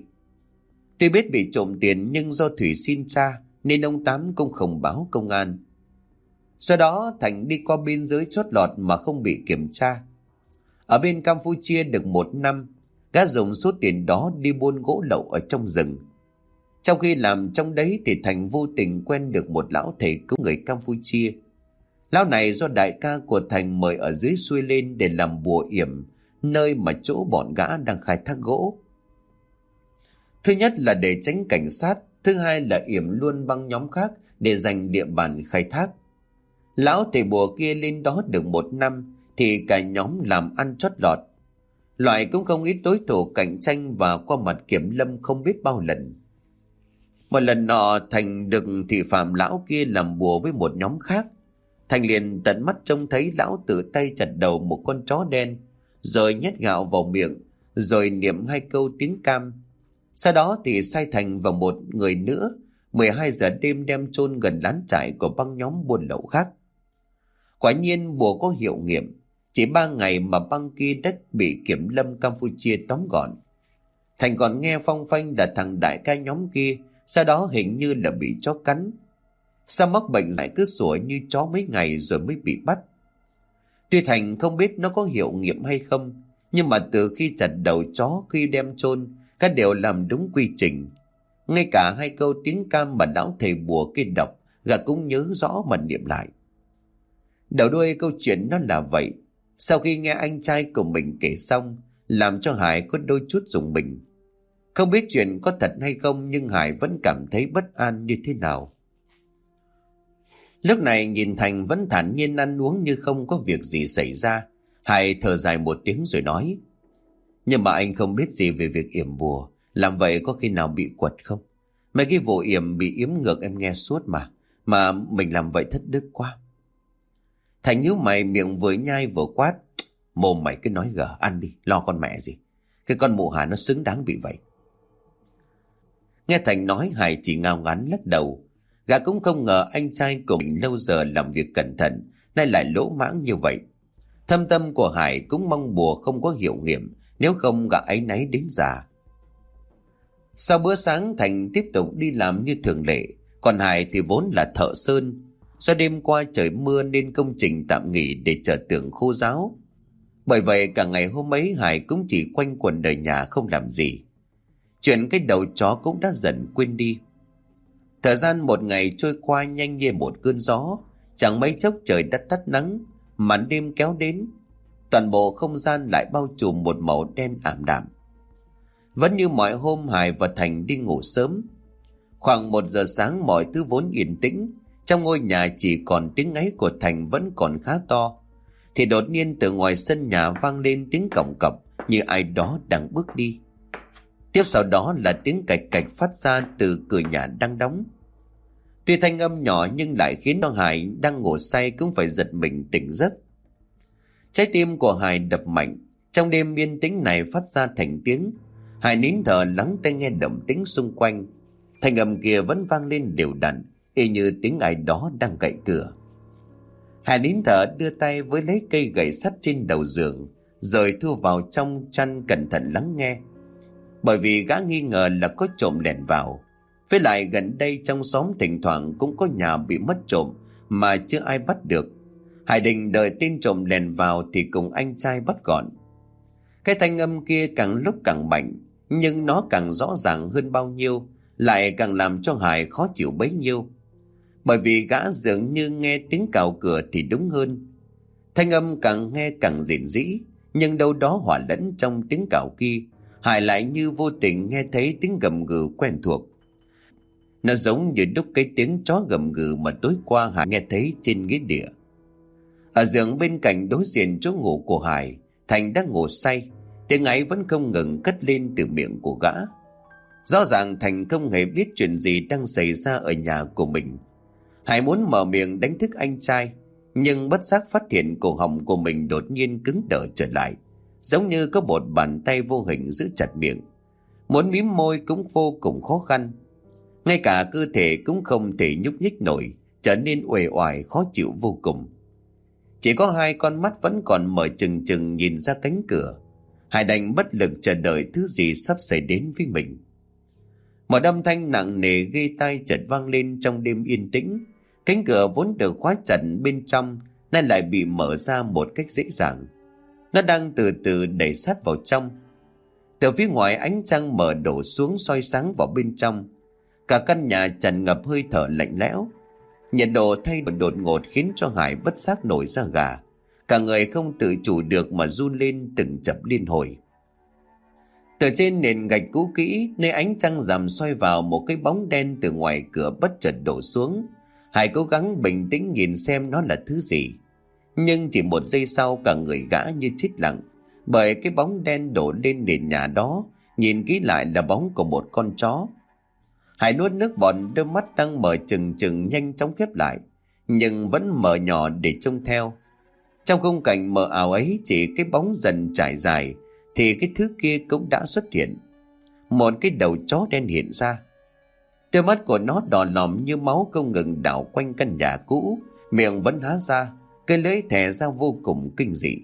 Tuy biết bị trộm tiền nhưng do Thủy xin cha nên ông Tám cũng không báo công an. Sau đó Thành đi qua biên giới chót lọt mà không bị kiểm tra. Ở bên Campuchia được một năm, gã dùng số tiền đó đi buôn gỗ lậu ở trong rừng. Trong khi làm trong đấy thì Thành vô tình quen được một lão thầy cứu người Campuchia. Lão này do đại ca của Thành mời ở dưới xuôi lên để làm bùa yểm, nơi mà chỗ bọn gã đang khai thác gỗ. Thứ nhất là để tránh cảnh sát, thứ hai là yểm luôn băng nhóm khác để giành địa bàn khai thác. Lão thầy bùa kia lên đó được một năm thì cả nhóm làm ăn chót lọt. Loại cũng không ít đối thủ cạnh tranh và qua mặt kiểm lâm không biết bao lần. Một lần nọ Thành được thị phạm lão kia làm bùa với một nhóm khác. Thành liền tận mắt trông thấy lão tự tay chặt đầu một con chó đen, rồi nhét gạo vào miệng, rồi niệm hai câu tiếng cam. Sau đó thì sai Thành và một người nữa, 12 giờ đêm đem chôn gần lán trại của băng nhóm buôn lậu khác. Quả nhiên bùa có hiệu nghiệm, chỉ ba ngày mà băng kia đất bị kiểm lâm Campuchia tóm gọn. Thành còn nghe phong phanh là thằng đại ca nhóm kia, sau đó hình như là bị chó cắn, Sao mắc bệnh dại cứ sủa như chó mấy ngày rồi mới bị bắt. Tuy Thành không biết nó có hiệu nghiệm hay không, nhưng mà từ khi chặt đầu chó khi đem chôn các đều làm đúng quy trình. Ngay cả hai câu tiếng cam mà lão thầy bùa kia đọc, gà cũng nhớ rõ mà niệm lại. Đầu đuôi câu chuyện nó là vậy. Sau khi nghe anh trai của mình kể xong, làm cho Hải có đôi chút dùng mình. Không biết chuyện có thật hay không nhưng Hải vẫn cảm thấy bất an như thế nào. Lúc này nhìn Thành vẫn thản nhiên ăn uống như không có việc gì xảy ra. Hải thở dài một tiếng rồi nói. Nhưng mà anh không biết gì về việc yểm bùa. Làm vậy có khi nào bị quật không? Mấy cái vụ yểm bị yếm ngược em nghe suốt mà. Mà mình làm vậy thất đức quá. Thành nhíu mày miệng vừa nhai vừa quát. Mồm mày cứ nói gở ăn đi, lo con mẹ gì. Cái con mụ hà nó xứng đáng bị vậy. Nghe Thành nói Hải chỉ ngao ngắn lắc đầu. Gã cũng không ngờ anh trai của mình lâu giờ làm việc cẩn thận, nay lại lỗ mãng như vậy. Thâm tâm của Hải cũng mong bùa không có hiệu nghiệm, nếu không gã ấy náy đến già. Sau bữa sáng Thành tiếp tục đi làm như thường lệ, còn Hải thì vốn là thợ sơn. Do đêm qua trời mưa nên công trình tạm nghỉ để chờ tượng khô giáo. Bởi vậy cả ngày hôm ấy Hải cũng chỉ quanh quần đời nhà không làm gì. Chuyện cái đầu chó cũng đã dần quên đi. Thời gian một ngày trôi qua nhanh như một cơn gió, chẳng mấy chốc trời đã tắt nắng, màn đêm kéo đến. Toàn bộ không gian lại bao trùm một màu đen ảm đạm. Vẫn như mọi hôm Hải và Thành đi ngủ sớm. Khoảng một giờ sáng mọi thứ vốn yên tĩnh, trong ngôi nhà chỉ còn tiếng ngáy của Thành vẫn còn khá to. Thì đột nhiên từ ngoài sân nhà vang lên tiếng cổng cọc như ai đó đang bước đi. Tiếp sau đó là tiếng cạch cạch phát ra từ cửa nhà đang đóng. Tuy thanh âm nhỏ nhưng lại khiến cho Hải đang ngủ say cũng phải giật mình tỉnh giấc. Trái tim của Hải đập mạnh, trong đêm yên tĩnh này phát ra thành tiếng. Hải nín thở lắng tai nghe động tĩnh xung quanh. Thanh âm kia vẫn vang lên đều đặn, y như tiếng ai đó đang cậy cửa. Hải nín thở đưa tay với lấy cây gậy sắt trên đầu giường, rồi thu vào trong chăn cẩn thận lắng nghe. Bởi vì gã nghi ngờ là có trộm đèn vào, với lại gần đây trong xóm thỉnh thoảng cũng có nhà bị mất trộm mà chưa ai bắt được. Hải Đình đợi tin trộm lèn vào thì cùng anh trai bắt gọn. Cái thanh âm kia càng lúc càng mạnh, nhưng nó càng rõ ràng hơn bao nhiêu, lại càng làm cho Hải khó chịu bấy nhiêu. Bởi vì gã dường như nghe tiếng cào cửa thì đúng hơn. Thanh âm càng nghe càng rền rĩ, nhưng đâu đó hỏa lẫn trong tiếng cào kia, Hải lại như vô tình nghe thấy tiếng gầm gừ quen thuộc. Nó giống như đúc cái tiếng chó gầm gừ mà tối qua Hải nghe thấy trên ghế địa. Ở giường bên cạnh đối diện chỗ ngủ của Hải, Thành đang ngủ say, tiếng ấy vẫn không ngừng cất lên từ miệng của gã. Rõ ràng Thành không hề biết chuyện gì đang xảy ra ở nhà của mình. Hải muốn mở miệng đánh thức anh trai, nhưng bất giác phát hiện cổ họng của mình đột nhiên cứng đờ trở lại, giống như có một bàn tay vô hình giữ chặt miệng. Muốn mím môi cũng vô cùng khó khăn. Ngay cả cơ thể cũng không thể nhúc nhích nổi, trở nên uể oải khó chịu vô cùng. Chỉ có hai con mắt vẫn còn mở chừng chừng nhìn ra cánh cửa. Hải đành bất lực chờ đợi thứ gì sắp xảy đến với mình. Một âm thanh nặng nề gây tai chợt vang lên trong đêm yên tĩnh. Cánh cửa vốn được khóa chặt bên trong nay lại bị mở ra một cách dễ dàng. Nó đang từ từ đẩy sát vào trong. Từ phía ngoài ánh trăng mở đổ xuống soi sáng vào bên trong. Cả căn nhà tràn ngập hơi thở lạnh lẽo. Nhiệt độ thay đổi đột ngột khiến cho Hải bất giác nổi ra gà. Cả người không tự chủ được mà run lên từng chập liên hồi. Từ trên nền gạch cũ kỹ, nơi ánh trăng rằm xoay vào một cái bóng đen từ ngoài cửa bất chợt đổ xuống. Hải cố gắng bình tĩnh nhìn xem nó là thứ gì. Nhưng chỉ một giây sau cả người gã như chết lặng. Bởi cái bóng đen đổ lên nền nhà đó, nhìn kỹ lại là bóng của một con chó. Hải nuốt nước bọt đôi mắt đang mở chừng chừng nhanh chóng khép lại, nhưng vẫn mở nhỏ để trông theo. Trong khung cảnh mờ ảo ấy chỉ cái bóng dần trải dài, thì cái thứ kia cũng đã xuất hiện. Một cái đầu chó đen hiện ra. Đôi mắt của nó đỏ lòm như máu không ngừng đảo quanh căn nhà cũ, miệng vẫn há ra, cái lưỡi thẻ ra vô cùng kinh dị.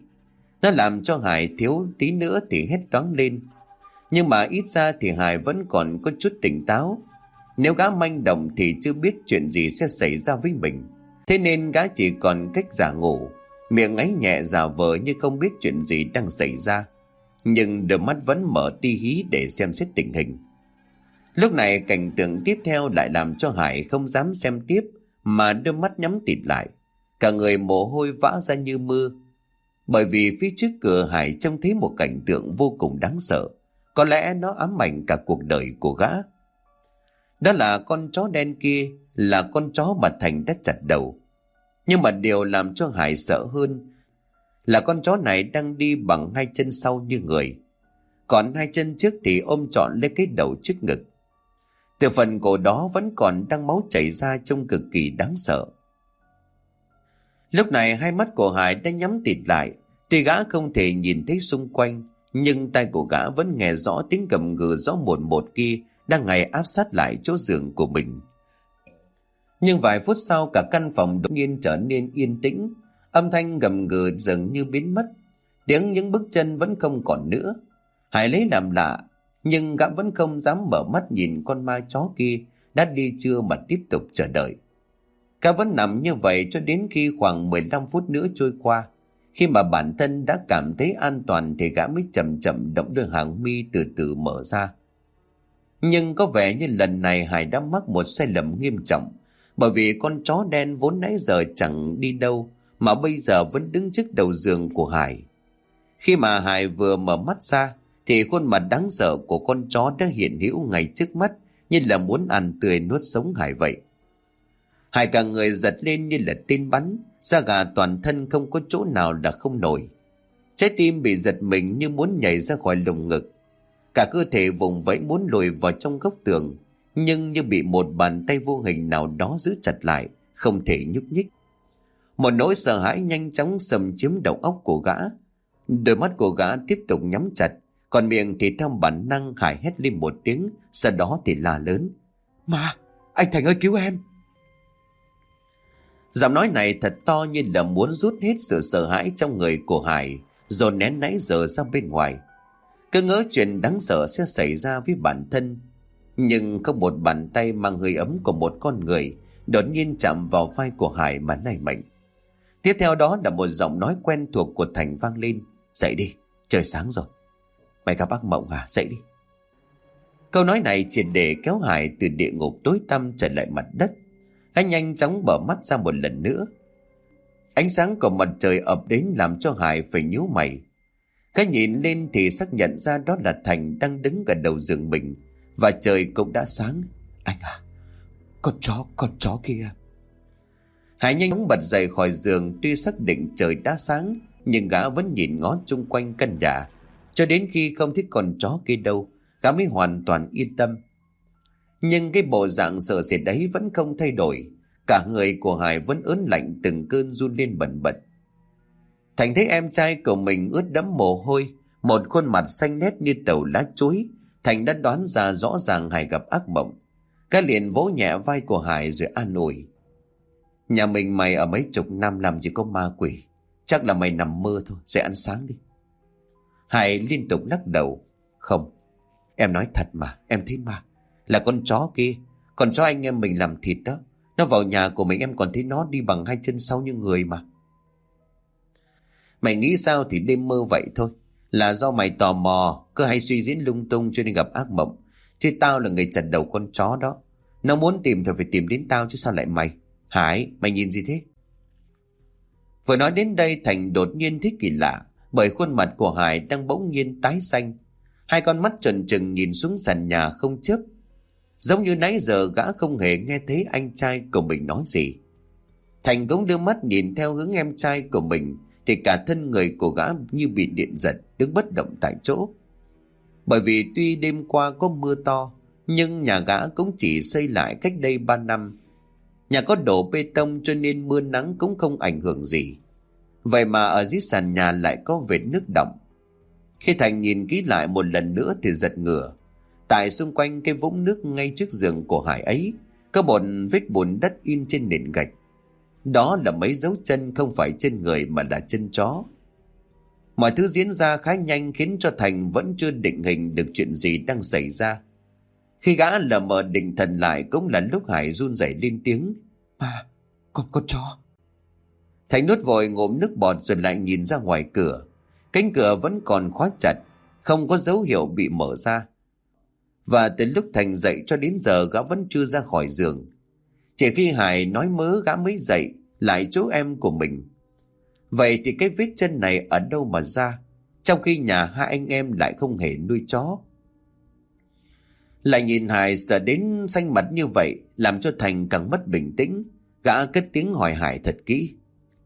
Nó làm cho Hải thiếu tí nữa thì hết toáng lên. Nhưng mà ít ra thì Hải vẫn còn có chút tỉnh táo. Nếu gã manh động thì chưa biết chuyện gì sẽ xảy ra với mình. Thế nên gã chỉ còn cách giả ngủ, miệng ấy nhẹ giả vờ như không biết chuyện gì đang xảy ra nhưng đôi mắt vẫn mở ti hí để xem xét tình hình. Lúc này cảnh tượng tiếp theo lại làm cho Hải không dám xem tiếp mà đôi mắt nhắm tịt lại. Cả người mồ hôi vã ra như mưa. Bởi vì phía trước cửa Hải trông thấy một cảnh tượng vô cùng đáng sợ. Có lẽ nó ám ảnh cả cuộc đời của gã. Đó là con chó đen kia là con chó mà Thành đã chặt đầu. Nhưng mà điều làm cho Hải sợ hơn là con chó này đang đi bằng hai chân sau như người. Còn hai chân trước thì ôm trọn lấy cái đầu trước ngực. Từ phần cổ đó vẫn còn đang máu chảy ra trông cực kỳ đáng sợ. Lúc này hai mắt của Hải đã nhắm tịt lại. Tuy gã không thể nhìn thấy xung quanh, nhưng tay của gã vẫn nghe rõ tiếng cầm gừ rõ một một kia đang ngày áp sát lại chỗ giường của mình. Nhưng vài phút sau cả căn phòng đột nhiên trở nên yên tĩnh, Âm thanh gầm gừ dường như biến mất. Tiếng những bước chân vẫn không còn nữa. Hải lấy làm lạ, nhưng gã vẫn không dám mở mắt nhìn con ma chó kia đã đi chưa mà tiếp tục chờ đợi. Gã vẫn nằm như vậy cho đến khi khoảng 15 phút nữa trôi qua. Khi mà bản thân đã cảm thấy an toàn thì gã mới chậm chậm động đôi hàng mi từ từ mở ra. Nhưng có vẻ như lần này Hải đã mắc một sai lầm nghiêm trọng bởi vì con chó đen vốn nãy giờ chẳng đi đâu mà bây giờ vẫn đứng trước đầu giường của Hải. Khi mà Hải vừa mở mắt ra, thì khuôn mặt đáng sợ của con chó đã hiện hữu ngay trước mắt như là muốn ăn tươi nuốt sống Hải vậy. Hải cả người giật lên như là tên bắn, da gà toàn thân không có chỗ nào là không nổi. Trái tim bị giật mình như muốn nhảy ra khỏi lồng ngực. Cả cơ thể vùng vẫy muốn lùi vào trong góc tường, nhưng như bị một bàn tay vô hình nào đó giữ chặt lại, không thể nhúc nhích. Một nỗi sợ hãi nhanh chóng xâm chiếm đầu óc của gã. Đôi mắt của gã tiếp tục nhắm chặt, còn miệng thì theo bản năng hải hét lên một tiếng, sau đó thì la lớn. Mà, anh Thành ơi cứu em! Giọng nói này thật to như là muốn rút hết sự sợ hãi trong người của Hải, rồi nén nãy giờ ra bên ngoài. Cứ ngỡ chuyện đáng sợ sẽ xảy ra với bản thân. Nhưng không một bàn tay mang hơi ấm của một con người đột nhiên chạm vào vai của Hải mà này mạnh. Tiếp theo đó là một giọng nói quen thuộc của Thành vang lên. Dậy đi, trời sáng rồi. Mày gặp bác Mộng à, dậy đi. Câu nói này triệt để kéo Hải từ địa ngục tối tăm trở lại mặt đất. Anh nhanh chóng mở mắt ra một lần nữa. Ánh sáng của mặt trời ập đến làm cho Hải phải nhíu mày. Cái nhìn lên thì xác nhận ra đó là Thành đang đứng gần đầu giường mình, Và trời cũng đã sáng. Anh à Con chó con chó kia. Hải nhanh chóng bật dậy khỏi giường, Tuy xác định trời đã sáng, Nhưng gã vẫn nhìn ngó chung quanh căn nhà. Cho đến khi không thích con chó kia đâu, Gã mới hoàn toàn yên tâm. Nhưng cái bộ dạng sợ sệt đấy vẫn không thay đổi. Cả người của Hải vẫn ớn lạnh từng cơn run lên bẩn bật. Thành thấy em trai của mình ướt đẫm mồ hôi, Một khuôn mặt xanh nét như tàu lá chuối. Thành đã đoán ra rõ ràng Hải gặp ác mộng. Cái liền vỗ nhẹ vai của Hải rồi an ủi. Nhà mình mày ở mấy chục năm làm gì có ma quỷ. Chắc là mày nằm mơ thôi Dậy ăn sáng đi. Hải liên tục lắc đầu. Không, Em nói thật mà, Em thấy ma. Là con chó kia. Con chó anh em mình làm thịt đó. Nó vào nhà của mình, em còn thấy nó đi bằng hai chân sau như người mà. Mày nghĩ sao thì đêm mơ vậy thôi. Là do mày tò mò, Cứ hay suy diễn lung tung cho nên gặp ác mộng. Chứ tao là người chặt đầu con chó đó. Nó muốn tìm thì phải tìm đến tao chứ sao lại mày? Hải, mày nhìn gì thế? Vừa nói đến đây, Thành đột nhiên thích kỳ lạ, Bởi khuôn mặt của Hải đang bỗng nhiên tái xanh. Hai con mắt trần trừng nhìn xuống sàn nhà không chớp. Giống như nãy giờ gã không hề nghe thấy anh trai của mình nói gì. Thành cũng đưa mắt nhìn theo hướng em trai của mình thì cả thân người của gã như bị điện giật, đứng bất động tại chỗ. Bởi vì tuy đêm qua có mưa to, nhưng nhà gã cũng chỉ xây lại cách đây 3 năm. Nhà có đổ bê tông cho nên mưa nắng cũng không ảnh hưởng gì. Vậy mà ở dưới sàn nhà lại có vệt nước động. Khi Thành nhìn kỹ lại một lần nữa thì giật ngửa. Tại xung quanh cái vũng nước ngay trước giường của Hải ấy, có một vết bùn đất in trên nền gạch. Đó là mấy dấu chân không phải chân người mà là chân chó. Mọi thứ diễn ra khá nhanh khiến cho Thành vẫn chưa định hình được chuyện gì đang xảy ra. Khi gã lờ mờ định thần lại cũng là lúc Hải run rẩy lên tiếng. Mà, con con chó. Thành nuốt vội ngụm nước bọt rồi lại nhìn ra ngoài cửa. Cánh cửa vẫn còn khóa chặt, không có dấu hiệu bị mở ra. Và từ lúc Thành dậy cho đến giờ gã vẫn chưa ra khỏi giường. Chỉ khi Hải nói mớ gã mới dậy lại chỗ em của mình. Vậy thì cái vết chân này ở đâu mà ra? Trong khi nhà hai anh em lại không hề nuôi chó. Lại nhìn Hải sợ đến xanh mặt như vậy làm cho Thành càng mất bình tĩnh. Gã cất tiếng hỏi Hải thật kỹ.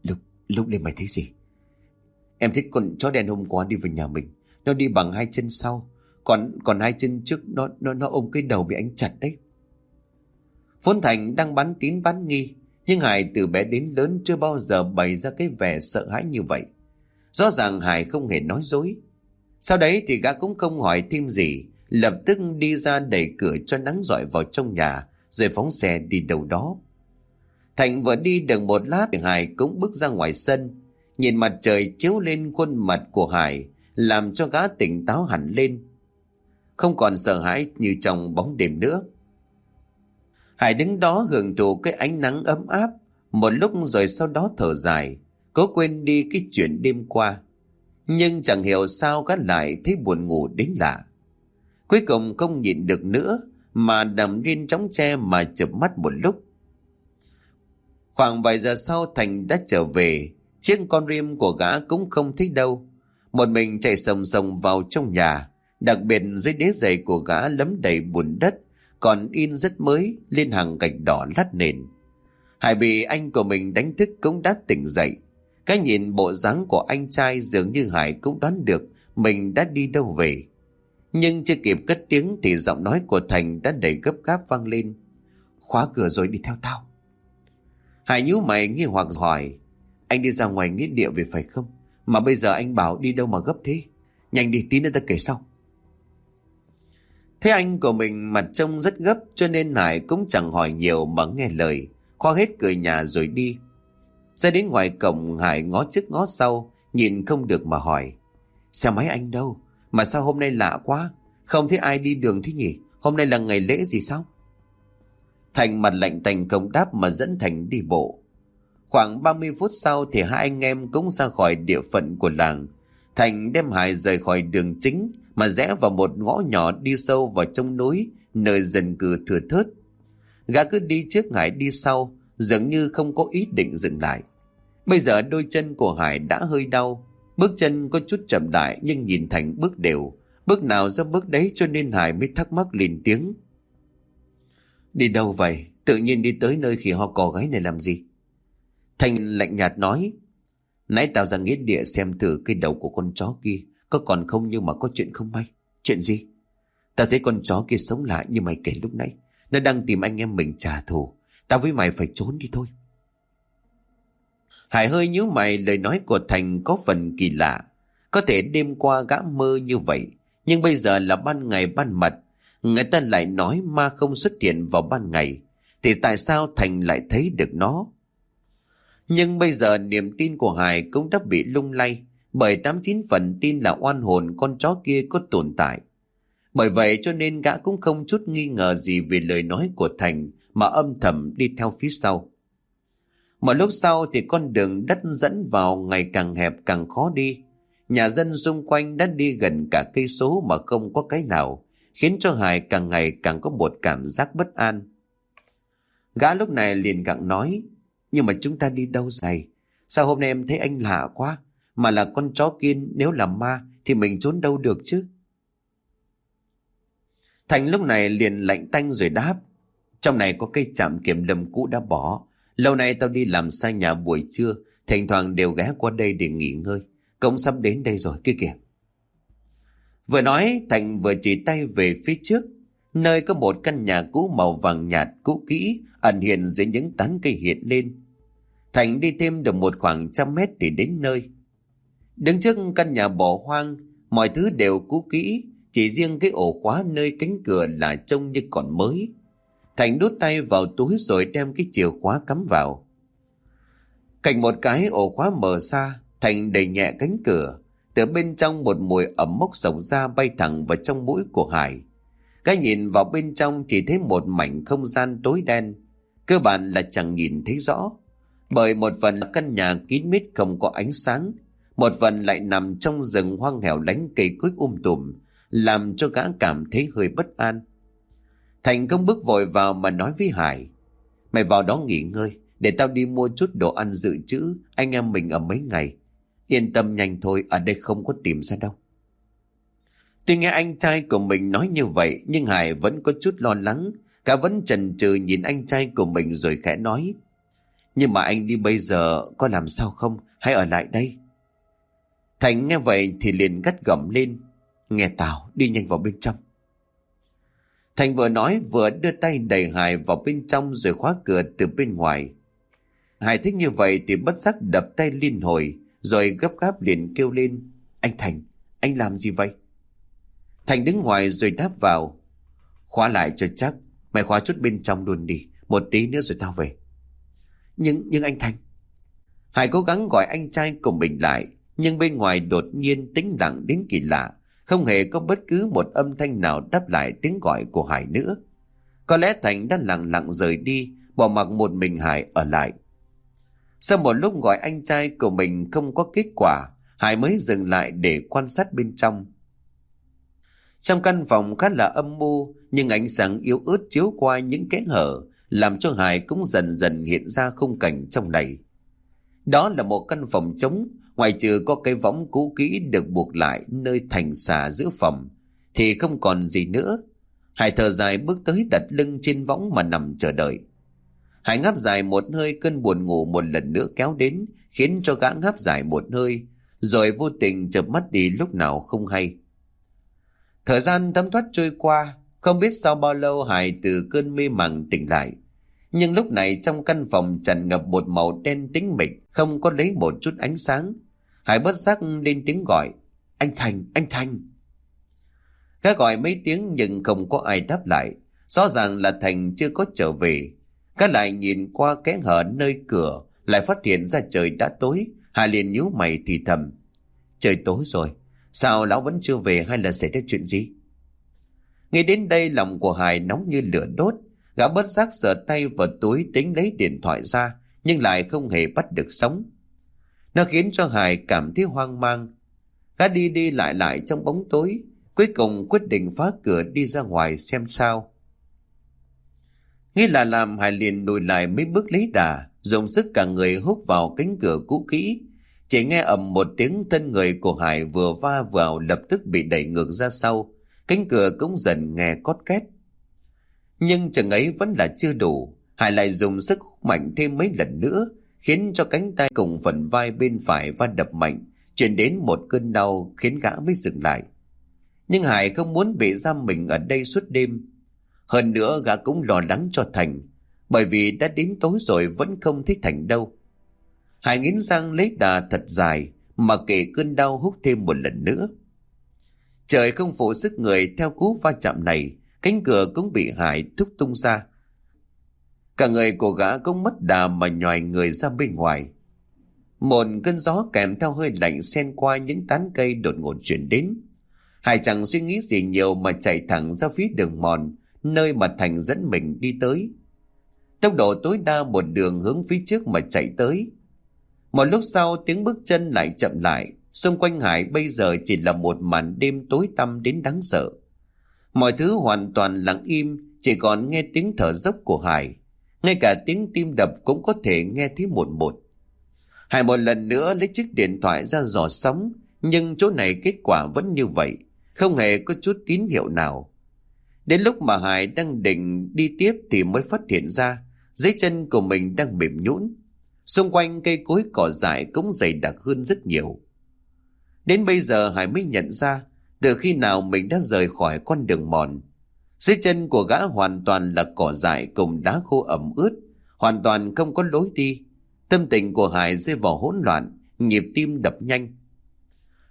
Lúc, lúc đêm mày thấy gì? Em thấy con chó đen hôm qua đi về nhà mình. Nó đi bằng hai chân sau. Còn còn hai chân trước nó nó nó ôm cái đầu bị anh chặt đấy. Vốn Thành đang bắn tín bắn nghi, nhưng Hải từ bé đến lớn chưa bao giờ bày ra cái vẻ sợ hãi như vậy. Rõ ràng Hải không hề nói dối. Sau đấy thì gã cũng không hỏi thêm gì, lập tức đi ra đẩy cửa cho nắng dọi vào trong nhà, rồi phóng xe đi đâu đó. Thành vừa đi được một lát thì Hải cũng bước ra ngoài sân, nhìn mặt trời chiếu lên khuôn mặt của Hải, làm cho gã tỉnh táo hẳn lên. Không còn sợ hãi như trong bóng đêm nữa. Hải đứng đó hưởng thụ cái ánh nắng ấm áp, một lúc rồi sau đó thở dài, cố quên đi cái chuyện đêm qua. Nhưng chẳng hiểu sao gã lại thấy buồn ngủ đến lạ. Cuối cùng không nhịn được nữa, mà nằm riêng chóng tre mà chụp mắt một lúc. Khoảng vài giờ sau Thành đã trở về, chiếc con rim của gã cũng không thấy đâu. Một mình chạy sồng sồng vào trong nhà, đặc biệt dưới đế giày của gã lấm đầy bùn đất, còn in rất mới lên hàng gạch đỏ lát nền. Hải bị anh của mình đánh thức cũng đã tỉnh dậy. Cái nhìn bộ dáng của anh trai dường như Hải cũng đoán được mình đã đi đâu về. Nhưng chưa kịp cất tiếng thì giọng nói của Thành đã đầy gấp gáp vang lên. Khóa cửa rồi đi theo tao. Hải nhíu mày nghi hoặc hỏi. Anh đi ra ngoài nghĩa địa về phải không? Mà bây giờ anh bảo đi đâu mà gấp thế? Nhanh đi, tí nữa ta kể sau. Thế anh của mình mặt trông rất gấp cho nên Hải cũng chẳng hỏi nhiều mà nghe lời. Khoa hết cười nhà rồi đi. Ra đến ngoài cổng Hải ngó trước ngó sau, nhìn không được mà hỏi. Xe máy anh đâu? Mà sao hôm nay lạ quá? Không thấy ai đi đường thế nhỉ? Hôm nay là ngày lễ gì sao? Thành mặt lạnh tành không đáp mà dẫn Thành đi bộ. Khoảng 30 phút sau thì hai anh em cũng ra khỏi địa phận của làng. Thành đem Hải rời khỏi đường chính mà rẽ vào một ngõ nhỏ đi sâu vào trong núi, nơi dần cử thừa thớt. Gã cứ đi trước Hải đi sau, dường như không có ý định dừng lại. Bây giờ đôi chân của Hải đã hơi đau, Bước chân có chút chậm đại nhưng nhìn Thành bước đều. Bước nào ra bước đấy cho nên Hải mới thắc mắc liền tiếng. Đi đâu vậy? Tự nhiên đi tới nơi khi ho cò gái này làm gì? Thành lạnh nhạt nói. Nãy tao ra nghĩa địa xem thử cái đầu của con chó kia. Có còn không nhưng mà có chuyện không may. Chuyện gì? Tao thấy con chó kia sống lại như mày kể lúc nãy. Nó đang tìm anh em mình trả thù. Tao với mày phải trốn đi thôi. Hải hơi nhíu mày, lời nói của Thành có phần kỳ lạ. Có thể đêm qua gã mơ như vậy. Nhưng bây giờ là ban ngày ban mặt. Người ta lại nói ma không xuất hiện vào ban ngày. Thì tại sao Thành lại thấy được nó? Nhưng bây giờ niềm tin của Hải cũng đã bị lung lay. Bởi tám chín phần tin là oan hồn con chó kia có tồn tại. Bởi vậy cho nên gã cũng không chút nghi ngờ gì về lời nói của Thành mà âm thầm đi theo phía sau. Một lúc sau thì con đường đất dẫn vào ngày càng hẹp càng khó đi. Nhà dân xung quanh đã đi gần cả cây số mà không có cái nào, khiến cho Hải càng ngày càng có một cảm giác bất an. Gã lúc này liền gặng nói, nhưng mà chúng ta đi đâu này? Sao hôm nay em thấy anh lạ quá? Mà là con chó kiên nếu là ma thì mình trốn đâu được chứ? Thành lúc này liền lạnh tanh rồi đáp. Trong này có cây chạm kiểm lâm cũ đã bỏ. Lâu nay tao đi làm xa nhà buổi trưa, thỉnh thoảng đều ghé qua đây để nghỉ ngơi. Cũng sắp đến đây rồi, kia kìa. Vừa nói, Thành vừa chỉ tay về phía trước, nơi có một căn nhà cũ màu vàng nhạt cũ kỹ, ẩn hiện dưới những tán cây hiện lên. Thành đi thêm được một khoảng trăm mét thì đến nơi. Đứng trước căn nhà bỏ hoang, mọi thứ đều cũ kỹ, chỉ riêng cái ổ khóa nơi cánh cửa là trông như còn mới. Thành đút tay vào túi rồi đem cái chìa khóa cắm vào. Cạnh một cái ổ khóa mở ra, Thành đẩy nhẹ cánh cửa. Từ bên trong một mùi ẩm mốc sổng ra bay thẳng vào trong mũi của Hải. Cái nhìn vào bên trong chỉ thấy một mảnh không gian tối đen. Cơ bản là chẳng nhìn thấy rõ. Bởi một phần căn nhà kín mít không có ánh sáng. Một phần lại nằm trong rừng hoang hẻo lánh cây cối um tùm làm cho gã cảm thấy hơi bất an. Thành công bước vội vào mà nói với Hải. Mày vào đó nghỉ ngơi, để tao đi mua chút đồ ăn dự trữ, anh em mình ở mấy ngày. Yên tâm nhanh thôi, ở đây không có tìm ra đâu. Tuy nghe anh trai của mình nói như vậy, nhưng Hải vẫn có chút lo lắng. Cả vẫn chần chừ nhìn anh trai của mình rồi khẽ nói. Nhưng mà anh đi bây giờ có làm sao không? Hãy ở lại đây. Thành nghe vậy thì liền gắt gỏm lên. Nghe tào đi nhanh vào bên trong. Thành vừa nói vừa đưa tay đẩy Hải vào bên trong rồi khóa cửa từ bên ngoài. Hải thích như vậy thì bất giác đập tay liên hồi rồi gấp gáp liền kêu lên. Anh Thành, anh làm gì vậy? Thành đứng ngoài rồi đáp vào. Khóa lại cho chắc, mày khóa chút bên trong luôn đi, một tí nữa rồi tao về. Nhưng, nhưng anh Thành... Hải cố gắng gọi anh trai cùng mình lại, nhưng bên ngoài đột nhiên tĩnh lặng đến kỳ lạ. Không hề có bất cứ một âm thanh nào đáp lại tiếng gọi của Hải nữa. Có lẽ Thành đã lặng lặng rời đi, bỏ mặc một mình Hải ở lại. Sau một lúc gọi anh trai của mình không có kết quả, Hải mới dừng lại để quan sát bên trong. Trong căn phòng khá là âm mưu, nhưng ánh sáng yếu ớt chiếu qua những kẽ hở, làm cho Hải cũng dần dần hiện ra khung cảnh trong này. Đó là một căn phòng trống, Ngoài trừ có cái võng cũ kỹ được buộc lại nơi thành xà giữa phòng, thì không còn gì nữa. Hải thở dài bước tới đặt lưng trên võng mà nằm chờ đợi. Hải ngáp dài một hơi cơn buồn ngủ một lần nữa kéo đến, khiến cho gã ngáp dài một hơi, rồi vô tình chợp mắt đi lúc nào không hay. Thời gian thấm thoát trôi qua, không biết sau bao lâu Hải từ cơn mê màng tỉnh lại. Nhưng lúc này trong căn phòng tràn ngập một màu đen tĩnh mịch, không có lấy một chút ánh sáng. Hải bất giác lên tiếng gọi. Anh Thành, anh Thành. Gã gọi mấy tiếng nhưng không có ai đáp lại. Rõ ràng là Thành chưa có trở về. Gã lại nhìn qua kẽ hở nơi cửa, lại phát hiện ra trời đã tối. Hải liền nhíu mày thì thầm. Trời tối rồi, sao lão vẫn chưa về hay là xảy ra chuyện gì? Nghe đến đây lòng của Hải nóng như lửa đốt. Gã bất giác sờ tay vào túi tính lấy điện thoại ra, nhưng lại không hề bắt được sống. Nó khiến cho Hải cảm thấy hoang mang. Gã đi đi lại lại trong bóng tối, cuối cùng quyết định phá cửa đi ra ngoài xem sao. Nghĩ là làm Hải liền lùi lại mấy bước lấy đà, dùng sức cả người hút vào cánh cửa cũ kỹ. Chỉ nghe ầm một tiếng thân người của Hải vừa va vào lập tức bị đẩy ngược ra sau. Cánh cửa cũng dần nghe cót két. Nhưng chừng ấy vẫn là chưa đủ. Hải lại dùng sức mạnh thêm mấy lần nữa, khiến cho cánh tay cùng phần vai bên phải va đập mạnh, chuyển đến một cơn đau khiến gã mới dừng lại. Nhưng Hải không muốn bị giam mình ở đây suốt đêm. Hơn nữa gã cũng lo lắng cho Thành, bởi vì đã đến tối rồi vẫn không thấy Thành đâu. Hải nghiến răng lấy đà thật dài, mà kể cơn đau hút thêm một lần nữa. Trời không phụ sức người theo cú va chạm này, cánh cửa cũng bị Hải thúc tung ra. Cả người của gã cũng mất đà mà nhòi người ra bên ngoài. Một cơn gió kèm theo hơi lạnh xen qua những tán cây đột ngột chuyển đến. Hải chẳng suy nghĩ gì nhiều mà chạy thẳng ra phía đường mòn, nơi mà Thành dẫn mình đi tới. Tốc độ tối đa một đường hướng phía trước mà chạy tới. Một lúc sau tiếng bước chân lại chậm lại, xung quanh Hải bây giờ chỉ là một màn đêm tối tăm đến đáng sợ. Mọi thứ hoàn toàn lặng im, chỉ còn nghe tiếng thở dốc của Hải. Ngay cả tiếng tim đập cũng có thể nghe thấy một một. Hải một lần nữa lấy chiếc điện thoại ra dò sóng, nhưng chỗ này kết quả vẫn như vậy, không hề có chút tín hiệu nào. Đến lúc mà Hải đang định đi tiếp thì mới phát hiện ra dưới chân của mình đang mềm nhũn. Xung quanh cây cối cỏ dại cũng dày đặc hơn rất nhiều. Đến bây giờ Hải mới nhận ra từ khi nào mình đã rời khỏi con đường mòn. Dưới chân của gã hoàn toàn là cỏ dại cùng đá khô ẩm ướt, hoàn toàn không có lối đi. Tâm tình của Hải rơi vào hỗn loạn, nhịp tim đập nhanh.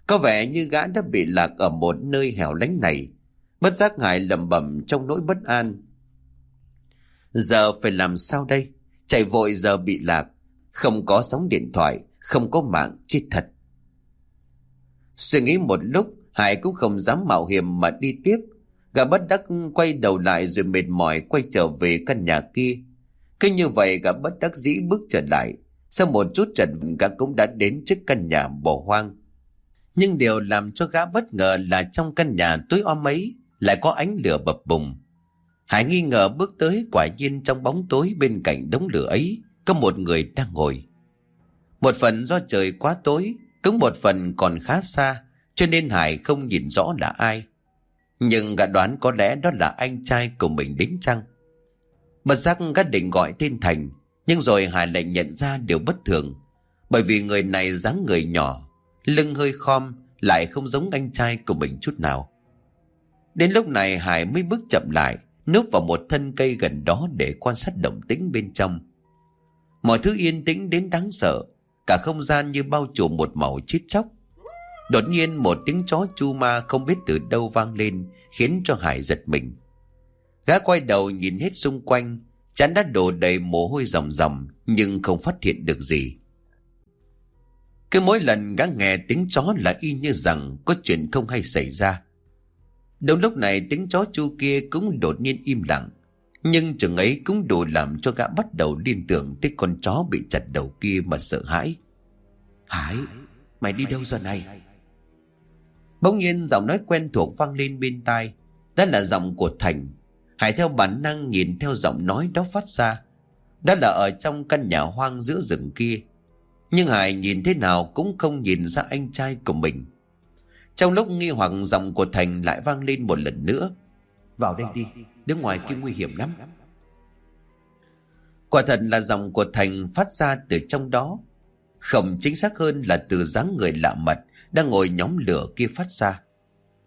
Có vẻ như gã đã bị lạc ở một nơi hẻo lánh này. Bất giác Hải lầm bẩm trong nỗi bất an. Giờ phải làm sao đây? Chạy vội giờ bị lạc. Không có sóng điện thoại, không có mạng, chết thật. Suy nghĩ một lúc, Hải cũng không dám mạo hiểm mà đi tiếp. Gã bất đắc quay đầu lại rồi mệt mỏi quay trở về căn nhà kia. Cứ như vậy gã bất đắc dĩ bước trở lại. Sau một chút trần gã cũng đã đến trước căn nhà bỏ hoang. Nhưng điều làm cho gã bất ngờ là trong căn nhà tối om ấy lại có ánh lửa bập bùng. Hải nghi ngờ bước tới quả nhiên trong bóng tối bên cạnh đống lửa ấy có một người đang ngồi. Một phần do trời quá tối, cũng một phần còn khá xa, cho nên Hải không nhìn rõ là ai. Nhưng gã đoán có lẽ đó là anh trai của mình đến chăng. Bật giác gã định gọi tên Thành, nhưng rồi Hải lại nhận ra điều bất thường. Bởi vì người này dáng người nhỏ, lưng hơi khom, lại không giống anh trai của mình chút nào. Đến lúc này Hải mới bước chậm lại, núp vào một thân cây gần đó để quan sát động tĩnh bên trong. Mọi thứ yên tĩnh đến đáng sợ, cả không gian như bao trùm một màu chết chóc. Đột nhiên một tiếng chó chu ma không biết từ đâu vang lên, khiến cho Hải giật mình. Gã quay đầu nhìn hết xung quanh, chán đã đổ đầy mồ hôi ròng ròng, nhưng không phát hiện được gì. Cứ mỗi lần gã nghe tiếng chó là y như rằng có chuyện không hay xảy ra. Đúng lúc này tiếng chó chu kia cũng đột nhiên im lặng. Nhưng chừng ấy cũng đủ làm cho gã bắt đầu liên tưởng tới con chó bị chặt đầu kia mà sợ hãi. Hải, mày đi đâu giờ này? Bỗng nhiên giọng nói quen thuộc vang lên bên tai. Đó là giọng của Thành. Hải theo bản năng nhìn theo giọng nói đó phát ra. Đó là ở trong căn nhà hoang giữa rừng kia. Nhưng Hải nhìn thế nào cũng không nhìn ra anh trai của mình. Trong lúc nghi hoặc giọng của Thành lại vang lên một lần nữa. Vào đây đi, đứng ngoài kia nguy hiểm lắm. Quả thật là giọng của Thành phát ra từ trong đó. Không chính xác hơn là từ dáng người lạ mặt đang ngồi nhóm lửa kia phát ra.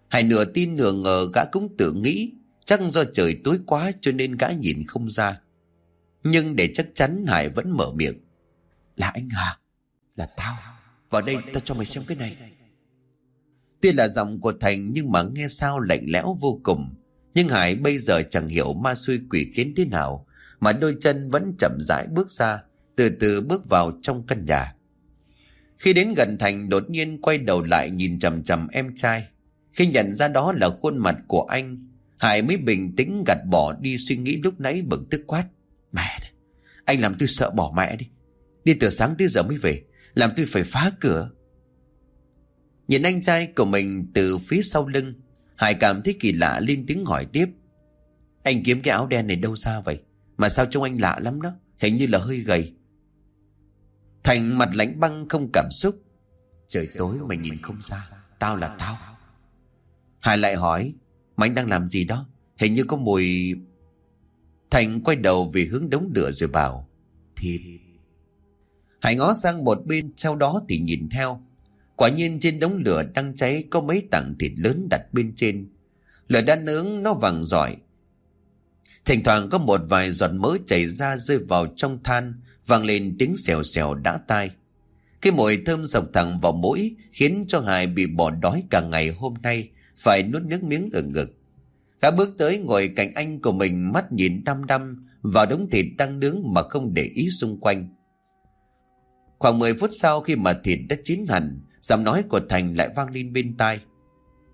Hải nửa tin nửa ngờ gã cũng tự nghĩ chắc do trời tối quá cho nên gã nhìn không ra. Nhưng để chắc chắn Hải vẫn mở miệng. Là anh à? Là tao. Vào đây tao cho mày xem cái này. Tuy là giọng của Thành nhưng mà nghe sao lạnh lẽo vô cùng. Nhưng Hải bây giờ chẳng hiểu ma xui quỷ khiến thế nào, mà đôi chân vẫn chậm rãi bước ra, từ từ bước vào trong căn nhà. Khi đến gần Thành đột nhiên quay đầu lại nhìn chầm chầm em trai. Khi nhận ra đó là khuôn mặt của anh, Hải mới bình tĩnh gạt bỏ đi suy nghĩ lúc nãy bực tức quát. Mẹ này, anh làm tôi sợ bỏ mẹ đi. Đi từ sáng tới giờ mới về, làm tôi phải phá cửa. Nhìn anh trai của mình từ phía sau lưng, Hải cảm thấy kỳ lạ lên tiếng hỏi tiếp. Anh kiếm cái áo đen này đâu ra vậy? Mà sao trông anh lạ lắm đó, hình như là hơi gầy. Thành mặt lạnh băng không cảm xúc, Trời tối mày nhìn không ra Tao là tao Hải lại hỏi Mày đang làm gì đó Hình như có mùi Thành quay đầu về hướng đống lửa rồi bảo Thịt Hải ngó sang một bên Sau đó thì nhìn theo Quả nhiên trên đống lửa đang cháy Có mấy tảng thịt lớn đặt bên trên Lửa đã nướng nó vàng giỏi Thỉnh thoảng có một vài giọt mỡ chảy ra rơi vào trong than vang lên tiếng xèo xèo đã tai. Cái mùi thơm sộc thẳng vào mũi khiến cho Hải bị bỏ đói cả ngày hôm nay phải nuốt nước miếng ở ngực. Gã bước tới ngồi cạnh anh của mình mắt nhìn đăm đăm vào đống thịt đang nướng mà không để ý xung quanh. Khoảng 10 phút sau khi mà thịt đã chín hẳn, giọng nói của Thành lại vang lên bên tai.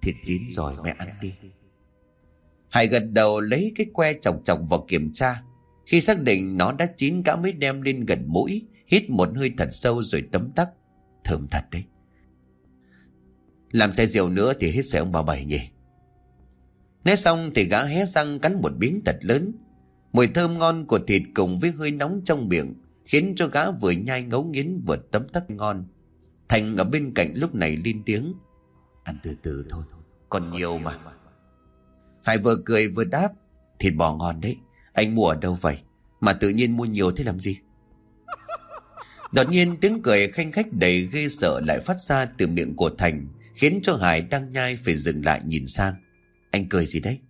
Thịt chín rồi mẹ ăn đi. Hải gật đầu lấy cái que chọc chọc vào kiểm tra. Khi xác định nó đã chín gã mới đem lên gần mũi, hít một hơi thật sâu rồi tấm tắc. Thơm thật đấy. Làm say rượu nữa thì hết sẽ ông bà bảy nhỉ. Né xong thì gã hé răng cắn một miếng thật lớn. Mùi thơm ngon của thịt cùng với hơi nóng trong miệng khiến cho gã vừa nhai ngấu nghiến vừa tấm tắc ngon. Thành ở bên cạnh lúc này lên tiếng. Ăn từ từ thôi, còn nhiều mà. Hải vừa cười vừa đáp. Thịt bò ngon đấy, anh mua ở đâu vậy? Mà tự nhiên mua nhiều thế làm gì? Đột nhiên tiếng cười khanh khách đầy ghê sợ lại phát ra từ miệng của Thành khiến cho Hải đang nhai phải dừng lại nhìn sang. Anh cười gì đấy?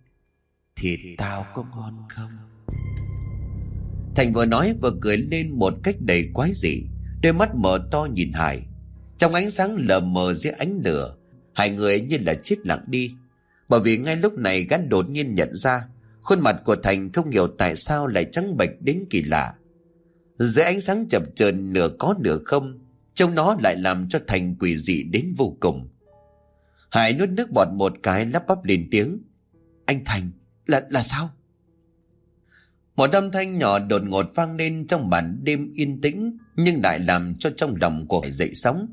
Thịt tao có ngon không? Thành vừa nói vừa cười lên một cách đầy quái dị Đôi mắt mở to nhìn Hải trong ánh sáng lờ mờ dưới ánh lửa, Hai người như là chết lặng đi. Bởi vì ngay lúc này gắn đột nhiên nhận ra, Khuôn mặt của Thành không hiểu tại sao lại trắng bệch đến kỳ lạ. Dưới ánh sáng chập chờn nửa có nửa không, Trông nó lại làm cho Thành quỷ dị đến vô cùng. Hải nuốt nước bọt một cái lắp bắp lên tiếng. Anh Thành, Là là sao? Một âm thanh nhỏ đột ngột vang lên trong bản đêm yên tĩnh, Nhưng lại làm cho trong lòng của Hải dậy sóng.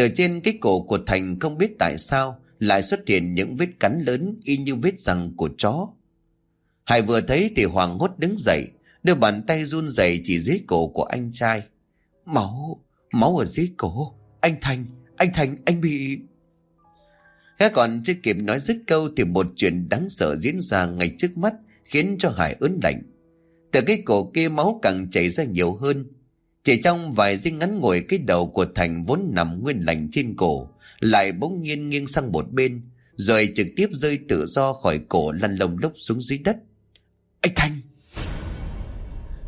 Từ trên cái cổ của Thành không biết tại sao Lại xuất hiện những vết cắn lớn y như vết răng của chó Hải vừa thấy thì hoàng hốt đứng dậy Đưa bàn tay run rẩy chỉ dưới cổ của anh trai Máu, máu ở dưới cổ Anh Thành, anh Thành, anh bị... Gã còn chưa kịp nói dứt câu thì một chuyện đáng sợ diễn ra ngay trước mắt khiến cho Hải ớn lạnh. Từ cái cổ kia máu càng chảy ra nhiều hơn. Chỉ trong vài giây ngắn ngồi cái đầu của Thành vốn nằm nguyên lành trên cổ lại bỗng nhiên nghiêng sang một bên rồi trực tiếp rơi tự do khỏi cổ lăn lông lốc xuống dưới đất. Anh Thành!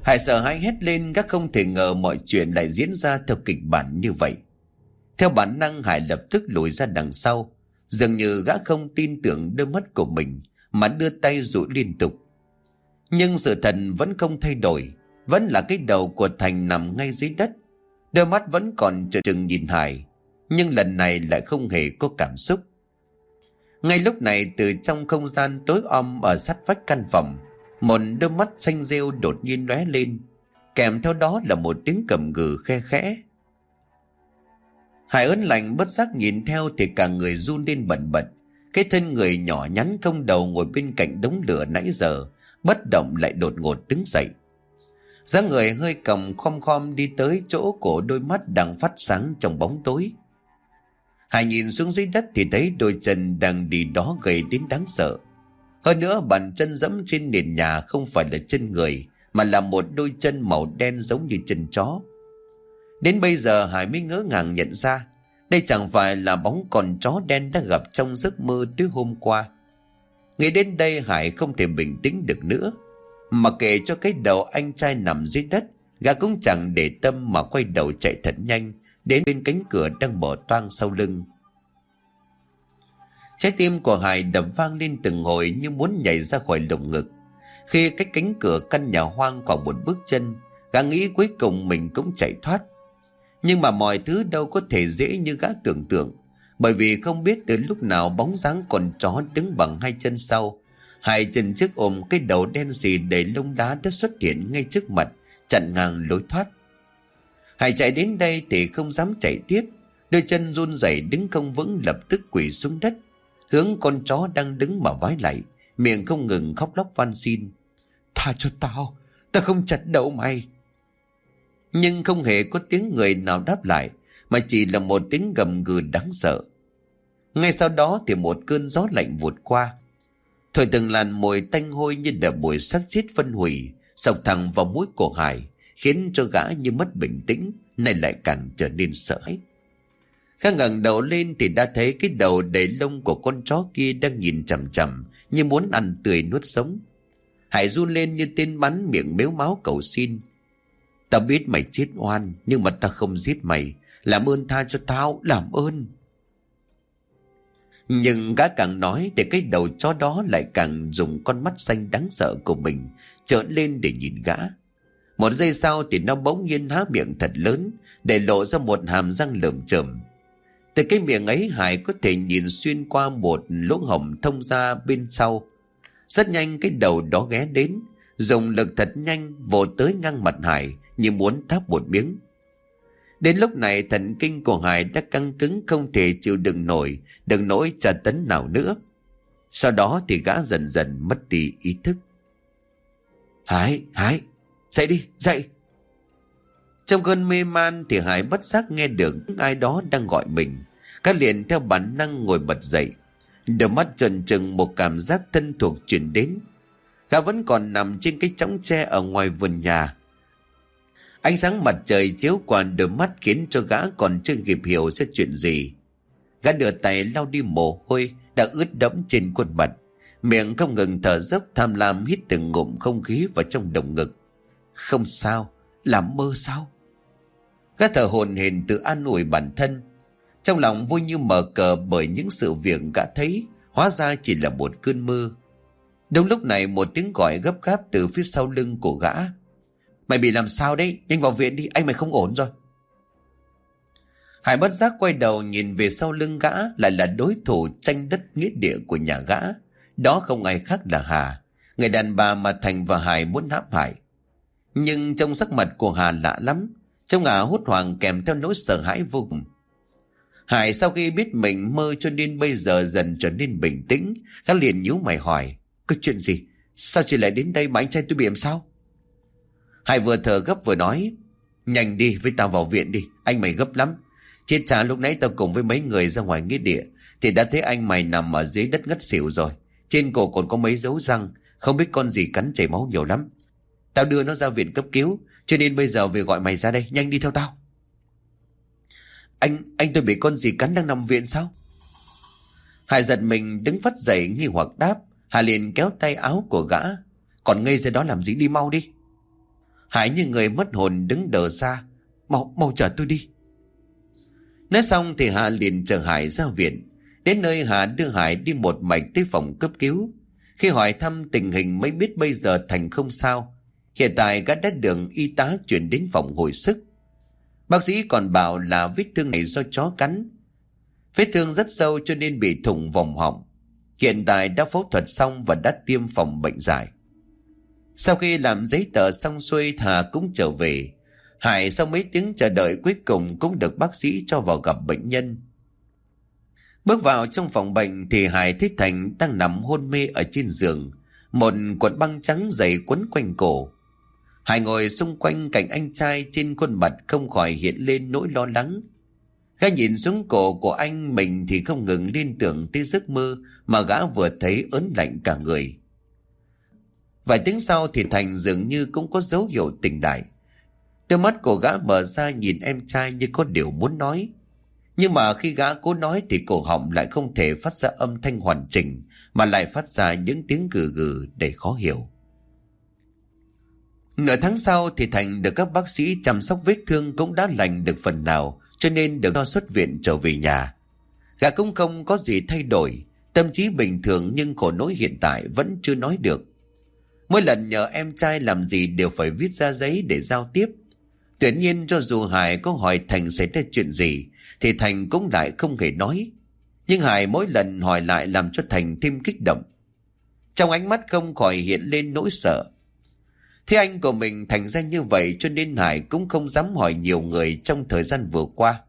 Hải sợ hãi hét lên các không thể ngờ mọi chuyện lại diễn ra theo kịch bản như vậy. Theo bản năng Hải lập tức lùi ra đằng sau Dường như gã không tin tưởng đôi mắt của mình mà đưa tay rụi liên tục. Nhưng sự thật vẫn không thay đổi, vẫn là cái đầu của Thành nằm ngay dưới đất. Đôi mắt vẫn còn trợn trừng nhìn Hải, nhưng lần này lại không hề có cảm xúc. Ngay lúc này từ trong không gian tối om ở sát vách căn phòng, một đôi mắt xanh rêu đột nhiên lóe lên, kèm theo đó là một tiếng cầm gừ khe khẽ. Hải ớn lạnh bất giác nhìn theo thì cả người run lên bẩn bật. Cái thân người nhỏ nhắn không đầu ngồi bên cạnh đống lửa nãy giờ, bất động lại đột ngột đứng dậy dáng người hơi cầm khom khom đi tới chỗ cổ đôi mắt đang phát sáng trong bóng tối. Hải nhìn xuống dưới đất thì thấy đôi chân đang đi đó gầy đến đáng sợ. Hơn nữa bàn chân dẫm trên nền nhà không phải là chân người, mà là một đôi chân màu đen giống như chân chó. Đến bây giờ Hải mới ngỡ ngàng nhận ra đây chẳng phải là bóng con chó đen đã gặp trong giấc mơ tối hôm qua. Nghĩ đến đây Hải không thể bình tĩnh được nữa. Mà kể cho cái đầu anh trai nằm dưới đất, gã cũng chẳng để tâm mà quay đầu chạy thật nhanh đến bên cánh cửa đang bỏ toang sau lưng. Trái tim của Hải đập vang lên từng hồi như muốn nhảy ra khỏi lồng ngực. Khi cách cánh cửa căn nhà hoang còn một bước chân, gã nghĩ cuối cùng mình cũng chạy thoát. Nhưng mà mọi thứ đâu có thể dễ như gã tưởng tượng. Bởi vì không biết từ lúc nào bóng dáng con chó đứng bằng hai chân sau. Hai chân trước ôm cái đầu đen xì đầy lông đá đã xuất hiện ngay trước mặt, chặn ngang lối thoát. Hải chạy đến đây thì không dám chạy tiếp. Đôi chân run rẩy đứng không vững lập tức quỳ xuống đất. Hướng con chó đang đứng mà vái lại, miệng không ngừng khóc lóc van xin. Tha cho tao, tao không chặt đầu mày. Nhưng không hề có tiếng người nào đáp lại mà chỉ là một tiếng gầm gừ đáng sợ. Ngay sau đó thì một cơn gió lạnh vụt qua. Thổi từng làn mùi tanh hôi như đợt mùi xác chết phân hủy, sọc thẳng vào mũi cổ Hải, khiến cho gã như mất bình tĩnh, nay lại càng trở nên sợ hãi. Khá ngẩng đầu lên thì đã thấy cái đầu đầy lông của con chó kia đang nhìn chằm chằm như muốn ăn tươi nuốt sống. Hải run lên như tên bắn miệng mếu máu cầu xin. Tao biết mày chết oan nhưng mà tao không giết mày. Làm ơn tha cho tao, làm ơn. Nhưng gã càng nói thì cái đầu chó đó lại càng dùng con mắt xanh đáng sợ của mình trợn lên để nhìn gã. Một giây sau thì nó bỗng nhiên há miệng thật lớn để lộ ra một hàm răng lởm chởm. Từ cái miệng ấy Hải có thể nhìn xuyên qua một lỗ hổng thông ra bên sau. Rất nhanh cái đầu đó ghé đến, dùng lực thật nhanh vồ tới ngang mặt Hải như muốn tháp một miếng. Đến lúc này thần kinh của Hải đã căng cứng không thể chịu đựng nổi, đừng nỗi tra tấn nào nữa. Sau đó thì gã dần dần mất đi ý thức. Hải, Hải, dậy đi, dậy. Trong cơn mê man thì Hải bất giác nghe được ai đó đang gọi mình. Các liền theo bản năng ngồi bật dậy. Đôi mắt trần trừng một cảm giác thân thuộc chuyển đến. Gã vẫn còn nằm trên cái chõng tre ở ngoài vườn nhà. Ánh sáng mặt trời chiếu qua đôi mắt khiến cho gã còn chưa kịp hiểu sẽ chuyện gì. Gã đưa tay lau đi mồ hôi đã ướt đẫm trên khuôn mặt. Miệng không ngừng thở dốc tham lam hít từng ngụm không khí vào trong đồng ngực. Không sao, làm mơ sao? Gã thở hồn hển tự an ủi bản thân. Trong lòng vui như mở cờ bởi những sự việc gã thấy, hóa ra chỉ là một cơn mơ. Đúng lúc này một tiếng gọi gấp gáp từ phía sau lưng của gã. Mày bị làm sao đấy? Nhanh vào viện đi, anh mày không ổn rồi. Hải bất giác quay đầu nhìn về sau lưng gã lại là đối thủ tranh đất nghĩa địa của nhà gã. Đó không ai khác là Hà, người đàn bà mà Thành và Hải muốn hãm hại. Nhưng trong sắc mặt của Hà lạ lắm, trong ngả hốt hoảng kèm theo nỗi sợ hãi vô cùng. Hải sau khi biết mình mơ cho nên bây giờ dần trở nên bình tĩnh, hắn liền nhíu mày hỏi, có chuyện gì? Sao chị lại đến đây mà anh trai tôi bị làm sao? Hải vừa thở gấp vừa nói, nhanh đi với tao vào viện đi, anh mày gấp lắm. Chết cha lúc nãy tao cùng với mấy người ra ngoài nghĩa địa, thì đã thấy anh mày nằm ở dưới đất ngất xỉu rồi. Trên cổ còn có mấy dấu răng, không biết con gì cắn chảy máu nhiều lắm. Tao đưa nó ra viện cấp cứu, cho nên bây giờ về gọi mày ra đây Nhanh đi theo tao Anh, anh tôi bị con gì cắn đang nằm viện sao Hải giật mình đứng phát dậy nghi hoặc đáp Hà liền kéo tay áo của gã Còn ngây ra đó làm gì đi mau đi Hải như người mất hồn đứng đờ ra, Mau, mau chở tôi đi Nói xong thì Hà liền chờ Hải ra viện Đến nơi Hà đưa Hải đi một mạch tới phòng cấp cứu Khi hỏi thăm tình hình mới biết bây giờ Thành không sao Hiện tại gã đã đường y tá chuyển đến phòng hồi sức. Bác sĩ còn bảo là vết thương này do chó cắn. Vết thương rất sâu cho nên bị thủng vòng họng. Hiện tại đã phẫu thuật xong và đã tiêm phòng bệnh giải. Sau khi làm giấy tờ xong xuôi Thà cũng trở về. Hải sau mấy tiếng chờ đợi cuối cùng cũng được bác sĩ cho vào gặp bệnh nhân. Bước vào trong phòng bệnh thì Hải thấy Thành đang nằm hôn mê ở trên giường. Một cuộn băng trắng dày quấn quanh cổ. Hải ngồi xung quanh cạnh anh trai trên khuôn mặt không khỏi hiện lên nỗi lo lắng. Gã nhìn xuống cổ của anh mình thì không ngừng liên tưởng tới giấc mơ mà gã vừa thấy ớn lạnh cả người. Vài tiếng sau thì Thành dường như cũng có dấu hiệu tỉnh đại. Đôi mắt của gã mở ra nhìn em trai như có điều muốn nói. Nhưng mà khi gã cố nói thì cổ họng lại không thể phát ra âm thanh hoàn chỉnh mà lại phát ra những tiếng gừ gừ để khó hiểu. Nửa tháng sau thì Thành được các bác sĩ chăm sóc vết thương cũng đã lành được phần nào cho nên được cho xuất viện trở về nhà. Gã cũng không có gì thay đổi, tâm trí bình thường nhưng khổ nỗi hiện tại vẫn chưa nói được. Mỗi lần nhờ em trai làm gì đều phải viết ra giấy để giao tiếp. Tuyển nhiên cho dù Hải có hỏi Thành xảy ra chuyện gì thì Thành cũng lại không hề nói. Nhưng Hải mỗi lần hỏi lại làm cho Thành thêm kích động. Trong ánh mắt không khỏi hiện lên nỗi sợ Thế anh của mình thành ra như vậy cho nên Hải cũng không dám hỏi nhiều người trong thời gian vừa qua.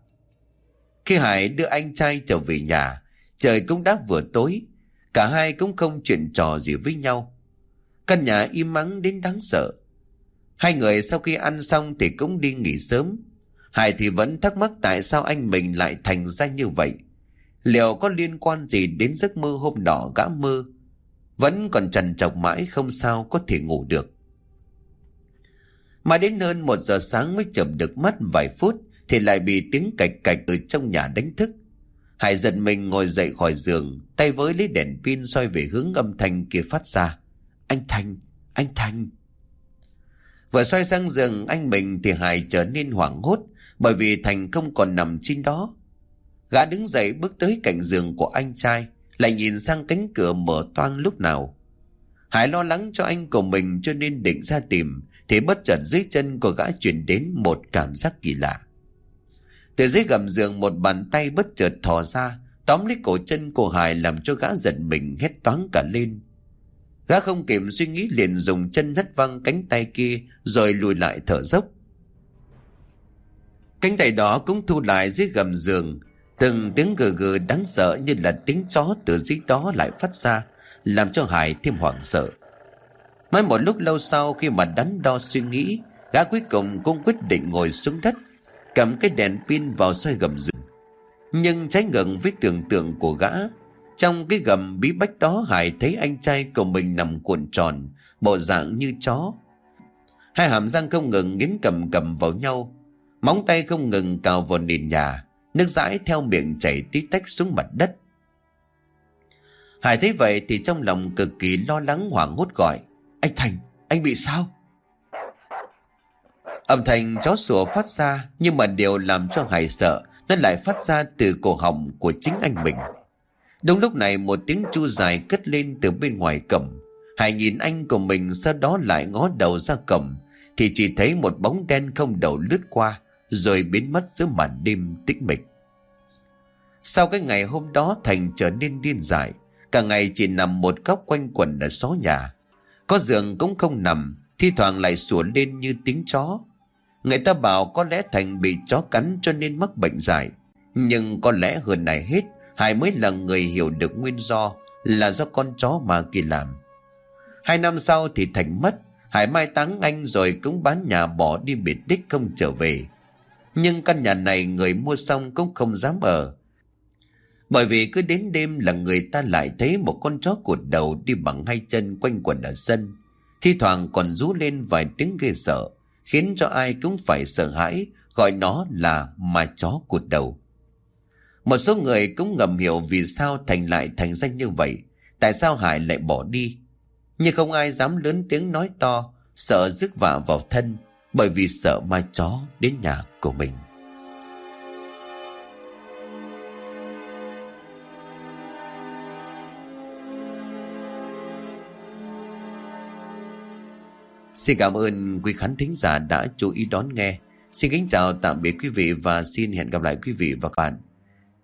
Khi Hải đưa anh trai trở về nhà, trời cũng đã vừa tối, cả hai cũng không chuyện trò gì với nhau. Căn nhà im mắng đến đáng sợ. Hai người sau khi ăn xong thì cũng đi nghỉ sớm. Hải thì vẫn thắc mắc tại sao anh mình lại thành ra như vậy. Liệu có liên quan gì đến giấc mơ hôm đỏ gã mơ? Vẫn còn trần trọc mãi không sao có thể ngủ được. Mà đến hơn một giờ sáng mới chậm được mắt vài phút thì lại bị tiếng cạch cạch ở trong nhà đánh thức. Hải giật mình ngồi dậy khỏi giường, tay với lấy đèn pin soi về hướng âm thanh kia phát ra. Anh Thành, anh Thành. Vừa xoay sang giường anh mình thì Hải trở nên hoảng hốt bởi vì Thành không còn nằm trên đó. Gã đứng dậy bước tới cạnh giường của anh trai, lại nhìn sang cánh cửa mở toang lúc nào. Hải lo lắng cho anh của mình cho nên định ra tìm, thì bất chợt dưới chân của gã chuyển đến một cảm giác kỳ lạ. Từ dưới gầm giường một bàn tay bất chợt thò ra, tóm lấy cổ chân của Hải làm cho gã giận mình hét toáng cả lên. Gã không kịp suy nghĩ liền dùng chân hất văng cánh tay kia rồi lùi lại thở dốc. Cánh tay đó cũng thu lại dưới gầm giường, từng tiếng gừ gừ đáng sợ như là tiếng chó từ dưới đó lại phát ra, làm cho Hải thêm hoảng sợ. Mới một lúc lâu sau khi mà đắn đo suy nghĩ, gã cuối cùng cũng quyết định ngồi xuống đất, cầm cái đèn pin vào xoay gầm giường. Nhưng trái ngược với tưởng tượng của gã, trong cái gầm bí bách đó Hải thấy anh trai của mình nằm cuộn tròn, bộ dạng như chó. Hai hàm răng không ngừng nghiến cầm cầm vào nhau, móng tay không ngừng cào vào nền nhà, nước dãi theo miệng chảy tí tách xuống mặt đất. Hải thấy vậy thì trong lòng cực kỳ lo lắng hoảng hốt gọi. Anh Thành, anh bị sao? Âm thanh chó sủa phát ra nhưng mà điều làm cho Hải sợ nó lại phát ra từ cổ họng của chính anh mình. Đúng lúc này một tiếng chu dài cất lên từ bên ngoài cổng. Hải nhìn anh của mình sau đó lại ngó đầu ra cổng thì chỉ thấy một bóng đen không đầu lướt qua rồi biến mất giữa màn đêm tĩnh mịch. Sau cái ngày hôm đó Thành trở nên điên dại, cả ngày chỉ nằm một góc quanh quần ở xó nhà. Có giường cũng không nằm, thi thoảng lại sủa lên như tiếng chó. Người ta bảo có lẽ Thành bị chó cắn cho nên mắc bệnh dại. Nhưng có lẽ hơn này hết, Hải mới là người hiểu được nguyên do là do con chó mà kỳ làm. Hai năm sau thì Thành mất, Hải mai táng anh rồi cũng bán nhà bỏ đi biệt đích không trở về. Nhưng căn nhà này người mua xong cũng không dám ở. Bởi vì cứ đến đêm là người ta lại thấy một con chó cụt đầu đi bằng hai chân quanh quẩn ở sân. Thi thoảng còn rú lên vài tiếng ghê sợ, khiến cho ai cũng phải sợ hãi, gọi nó là mà chó cụt đầu. Một số người cũng ngầm hiểu vì sao Thành lại thành danh như vậy, tại sao Hải lại bỏ đi. Nhưng không ai dám lớn tiếng nói to, sợ rước vạ vào thân, bởi vì sợ ma chó đến nhà của mình. Xin cảm ơn quý khán thính giả đã chú ý đón nghe. Xin kính chào tạm biệt quý vị và xin hẹn gặp lại quý vị và các bạn